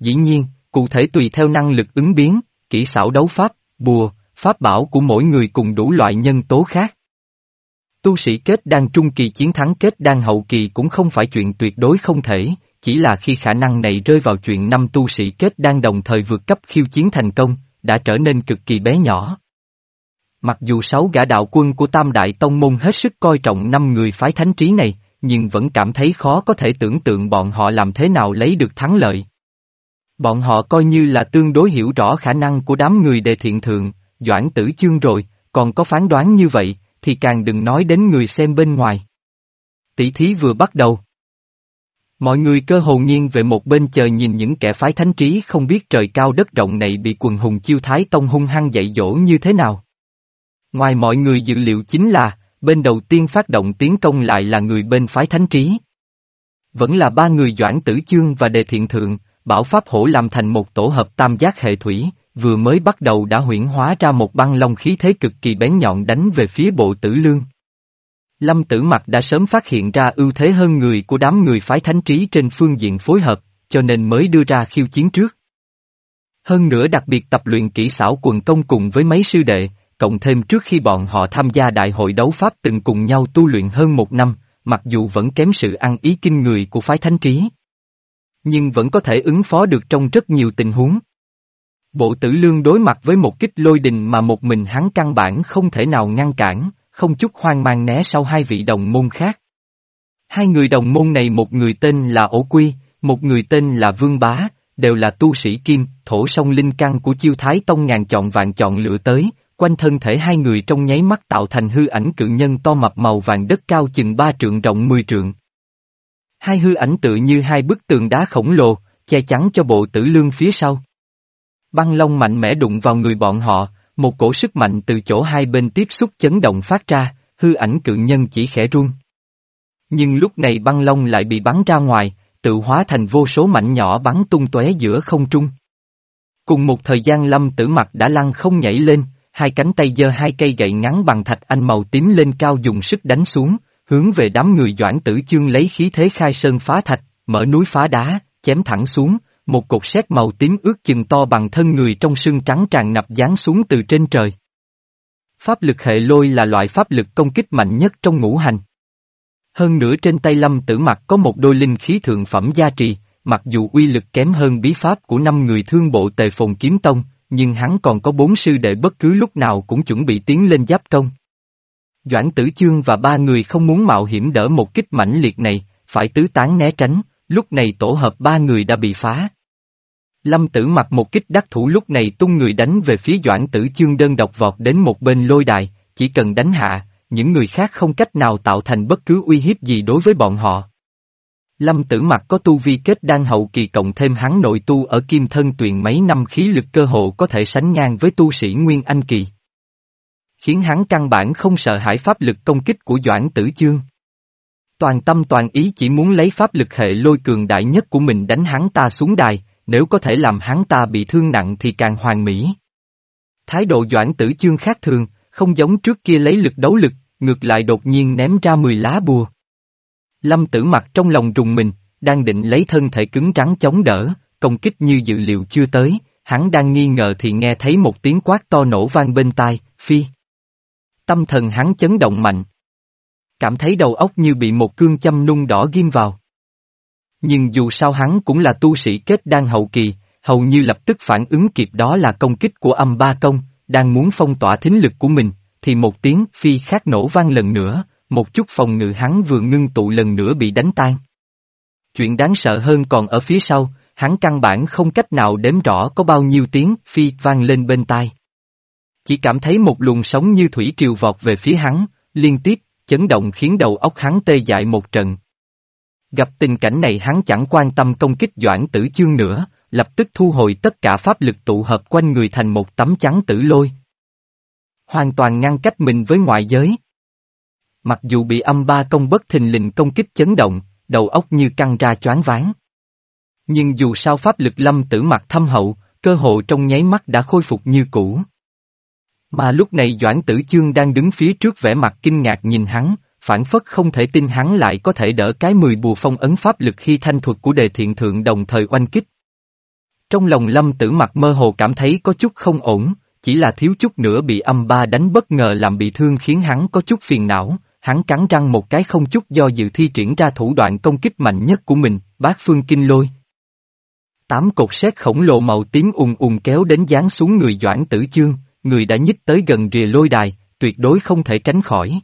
Dĩ nhiên, cụ thể tùy theo năng lực ứng biến, kỹ xảo đấu pháp, bùa, pháp bảo của mỗi người cùng đủ loại nhân tố khác. Tu sĩ kết đan trung kỳ chiến thắng kết đan hậu kỳ cũng không phải chuyện tuyệt đối không thể, chỉ là khi khả năng này rơi vào chuyện năm tu sĩ kết đang đồng thời vượt cấp khiêu chiến thành công, đã trở nên cực kỳ bé nhỏ. Mặc dù sáu gã đạo quân của Tam Đại Tông Môn hết sức coi trọng năm người phái thánh trí này, nhưng vẫn cảm thấy khó có thể tưởng tượng bọn họ làm thế nào lấy được thắng lợi. Bọn họ coi như là tương đối hiểu rõ khả năng của đám người đề thiện thượng, doãn tử chương rồi, còn có phán đoán như vậy, thì càng đừng nói đến người xem bên ngoài. Tỷ thí vừa bắt đầu. Mọi người cơ hồ nghiêng về một bên chờ nhìn những kẻ phái thánh trí không biết trời cao đất rộng này bị quần hùng chiêu thái tông hung hăng dạy dỗ như thế nào. Ngoài mọi người dự liệu chính là, bên đầu tiên phát động tiến công lại là người bên phái thánh trí. Vẫn là ba người Doãn Tử Chương và Đề Thiện Thượng, Bảo Pháp Hổ làm thành một tổ hợp tam giác hệ thủy, vừa mới bắt đầu đã huyển hóa ra một băng long khí thế cực kỳ bén nhọn đánh về phía bộ tử lương. Lâm Tử Mặc đã sớm phát hiện ra ưu thế hơn người của đám người phái thánh trí trên phương diện phối hợp, cho nên mới đưa ra khiêu chiến trước. Hơn nữa đặc biệt tập luyện kỹ xảo quần công cùng với mấy sư đệ, cộng thêm trước khi bọn họ tham gia đại hội đấu pháp từng cùng nhau tu luyện hơn một năm, mặc dù vẫn kém sự ăn ý kinh người của phái thánh trí. Nhưng vẫn có thể ứng phó được trong rất nhiều tình huống. Bộ tử lương đối mặt với một kích lôi đình mà một mình hắn căn bản không thể nào ngăn cản, không chút hoang mang né sau hai vị đồng môn khác. Hai người đồng môn này một người tên là Ổ Quy, một người tên là Vương Bá, đều là tu sĩ kim, thổ sông linh căn của chiêu thái tông ngàn chọn vạn chọn lựa tới, quanh thân thể hai người trong nháy mắt tạo thành hư ảnh cự nhân to mập màu vàng đất cao chừng ba trượng rộng mười trượng. Hai hư ảnh tự như hai bức tường đá khổng lồ, che chắn cho bộ tử lương phía sau. Băng long mạnh mẽ đụng vào người bọn họ, một cổ sức mạnh từ chỗ hai bên tiếp xúc chấn động phát ra, hư ảnh cự nhân chỉ khẽ run. Nhưng lúc này băng long lại bị bắn ra ngoài, tự hóa thành vô số mảnh nhỏ bắn tung tóe giữa không trung. Cùng một thời gian lâm tử mặt đã lăn không nhảy lên, hai cánh tay giơ hai cây gậy ngắn bằng thạch anh màu tím lên cao dùng sức đánh xuống, hướng về đám người doãn tử chương lấy khí thế khai sơn phá thạch, mở núi phá đá, chém thẳng xuống, một cột sét màu tím ướt chừng to bằng thân người trong sương trắng tràn ngập giáng xuống từ trên trời. Pháp lực hệ lôi là loại pháp lực công kích mạnh nhất trong ngũ hành. Hơn nữa trên tay lâm tử mặt có một đôi linh khí thượng phẩm gia trì, mặc dù uy lực kém hơn bí pháp của năm người thương bộ tề phồn kiếm tông, nhưng hắn còn có bốn sư đệ bất cứ lúc nào cũng chuẩn bị tiến lên giáp công. Doãn tử chương và ba người không muốn mạo hiểm đỡ một kích mãnh liệt này, phải tứ tán né tránh, lúc này tổ hợp ba người đã bị phá. Lâm tử mặc một kích đắc thủ lúc này tung người đánh về phía doãn tử chương đơn độc vọt đến một bên lôi đài, chỉ cần đánh hạ, những người khác không cách nào tạo thành bất cứ uy hiếp gì đối với bọn họ. Lâm tử mặc có tu vi kết đan hậu kỳ cộng thêm hắn nội tu ở kim thân tuyền mấy năm khí lực cơ hộ có thể sánh ngang với tu sĩ Nguyên Anh kỳ. Khiến hắn căn bản không sợ hãi pháp lực công kích của Doãn Tử Chương. Toàn tâm toàn ý chỉ muốn lấy pháp lực hệ lôi cường đại nhất của mình đánh hắn ta xuống đài, nếu có thể làm hắn ta bị thương nặng thì càng hoàn mỹ. Thái độ Doãn Tử Chương khác thường, không giống trước kia lấy lực đấu lực, ngược lại đột nhiên ném ra 10 lá bùa. Lâm tử mặt trong lòng rùng mình, đang định lấy thân thể cứng trắng chống đỡ, công kích như dự liệu chưa tới, hắn đang nghi ngờ thì nghe thấy một tiếng quát to nổ vang bên tai, phi. Tâm thần hắn chấn động mạnh. Cảm thấy đầu óc như bị một cương châm nung đỏ ghim vào. Nhưng dù sao hắn cũng là tu sĩ kết đang hậu kỳ, hầu như lập tức phản ứng kịp đó là công kích của âm ba công, đang muốn phong tỏa thính lực của mình, thì một tiếng phi khác nổ vang lần nữa, một chút phòng ngự hắn vừa ngưng tụ lần nữa bị đánh tan. Chuyện đáng sợ hơn còn ở phía sau, hắn căn bản không cách nào đếm rõ có bao nhiêu tiếng phi vang lên bên tai. Chỉ cảm thấy một luồng sóng như thủy triều vọt về phía hắn, liên tiếp, chấn động khiến đầu óc hắn tê dại một trận. Gặp tình cảnh này hắn chẳng quan tâm công kích doãn tử chương nữa, lập tức thu hồi tất cả pháp lực tụ hợp quanh người thành một tấm trắng tử lôi. Hoàn toàn ngăn cách mình với ngoại giới. Mặc dù bị âm ba công bất thình lình công kích chấn động, đầu óc như căng ra choáng váng. Nhưng dù sao pháp lực lâm tử mặt thâm hậu, cơ hội trong nháy mắt đã khôi phục như cũ. Mà lúc này Doãn Tử Chương đang đứng phía trước vẻ mặt kinh ngạc nhìn hắn, phản phất không thể tin hắn lại có thể đỡ cái mười bùa phong ấn pháp lực khi thanh thuật của đề thiện thượng đồng thời oanh kích. Trong lòng lâm tử mặt mơ hồ cảm thấy có chút không ổn, chỉ là thiếu chút nữa bị âm ba đánh bất ngờ làm bị thương khiến hắn có chút phiền não, hắn cắn răng một cái không chút do dự thi triển ra thủ đoạn công kích mạnh nhất của mình, bát phương kinh lôi. Tám cột sét khổng lồ màu tím ùn ùn kéo đến dán xuống người Doãn Tử Chương, người đã nhích tới gần rìa lôi đài, tuyệt đối không thể tránh khỏi.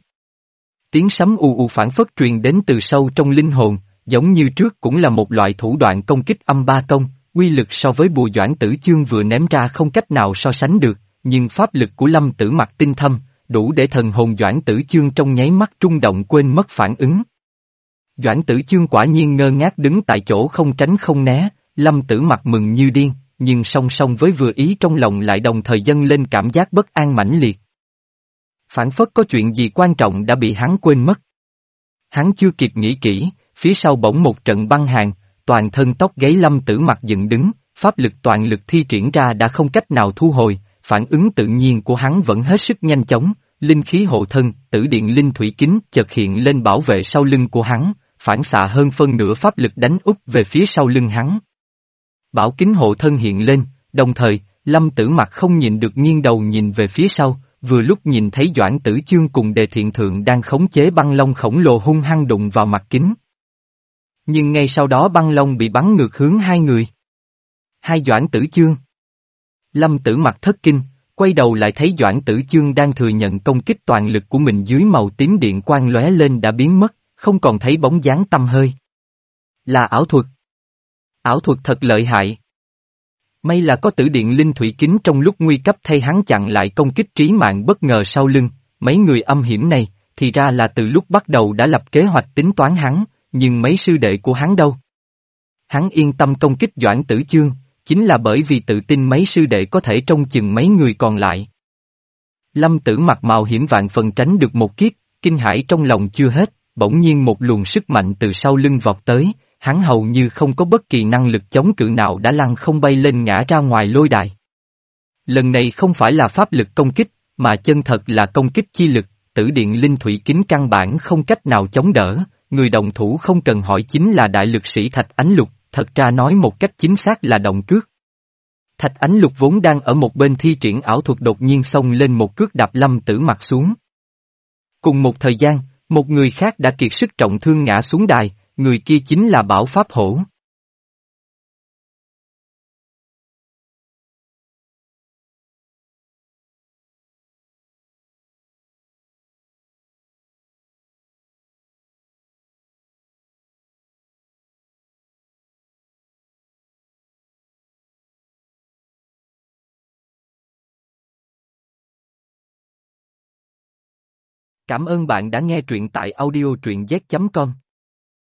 Tiếng sấm u u phản phất truyền đến từ sâu trong linh hồn, giống như trước cũng là một loại thủ đoạn công kích âm ba công, quy lực so với bùa Doãn Tử Chương vừa ném ra không cách nào so sánh được, nhưng pháp lực của Lâm Tử Mặc tinh thâm, đủ để thần hồn Doãn Tử Chương trong nháy mắt trung động quên mất phản ứng. Doãn Tử Chương quả nhiên ngơ ngác đứng tại chỗ không tránh không né, Lâm Tử Mặc mừng như điên, nhưng song song với vừa ý trong lòng lại đồng thời dâng lên cảm giác bất an mãnh liệt. Phản phất có chuyện gì quan trọng đã bị hắn quên mất. Hắn chưa kịp nghĩ kỹ, phía sau bỗng một trận băng hàng, toàn thân tóc gáy lâm tử mặt dựng đứng, pháp lực toàn lực thi triển ra đã không cách nào thu hồi, phản ứng tự nhiên của hắn vẫn hết sức nhanh chóng, linh khí hộ thân, tử điện linh thủy kính chợt hiện lên bảo vệ sau lưng của hắn, phản xạ hơn phân nửa pháp lực đánh úp về phía sau lưng hắn. Bảo kính hộ thân hiện lên, đồng thời, lâm tử mặt không nhìn được nghiêng đầu nhìn về phía sau, vừa lúc nhìn thấy Doãn Tử Chương cùng đề thiện thượng đang khống chế băng long khổng lồ hung hăng đụng vào mặt kính. Nhưng ngay sau đó băng long bị bắn ngược hướng hai người. Hai Doãn Tử Chương. Lâm Tử mặt thất kinh, quay đầu lại thấy Doãn Tử Chương đang thừa nhận công kích toàn lực của mình dưới màu tím điện quang lóe lên đã biến mất, không còn thấy bóng dáng tâm hơi. Là ảo thuật. Ảo thuật thật lợi hại. May là có tử điện linh thủy kính trong lúc nguy cấp thay hắn chặn lại công kích trí mạng bất ngờ sau lưng, mấy người âm hiểm này, thì ra là từ lúc bắt đầu đã lập kế hoạch tính toán hắn, nhưng mấy sư đệ của hắn đâu? Hắn yên tâm công kích Doãn Tử Chương, chính là bởi vì tự tin mấy sư đệ có thể trông chừng mấy người còn lại. Lâm tử mặt màu hiểm vạn phần tránh được một kiếp, kinh hãi trong lòng chưa hết, bỗng nhiên một luồng sức mạnh từ sau lưng vọt tới, hắn hầu như không có bất kỳ năng lực chống cự nào đã lăn không bay lên ngã ra ngoài lôi đài. Lần này không phải là pháp lực công kích, mà chân thật là công kích chi lực, tử điện linh thủy kính căn bản không cách nào chống đỡ, người đồng thủ không cần hỏi chính là đại lực sĩ Thạch Ánh Lục, thật ra nói một cách chính xác là động cước. Thạch Ánh Lục vốn đang ở một bên thi triển ảo thuật đột nhiên xông lên một cước đạp lâm tử mặt xuống. Cùng một thời gian, một người khác đã kiệt sức trọng thương ngã xuống đài, người kia chính là Bảo Pháp Hổ. Cảm ơn bạn đã nghe truyện tại audiotruyenz.com.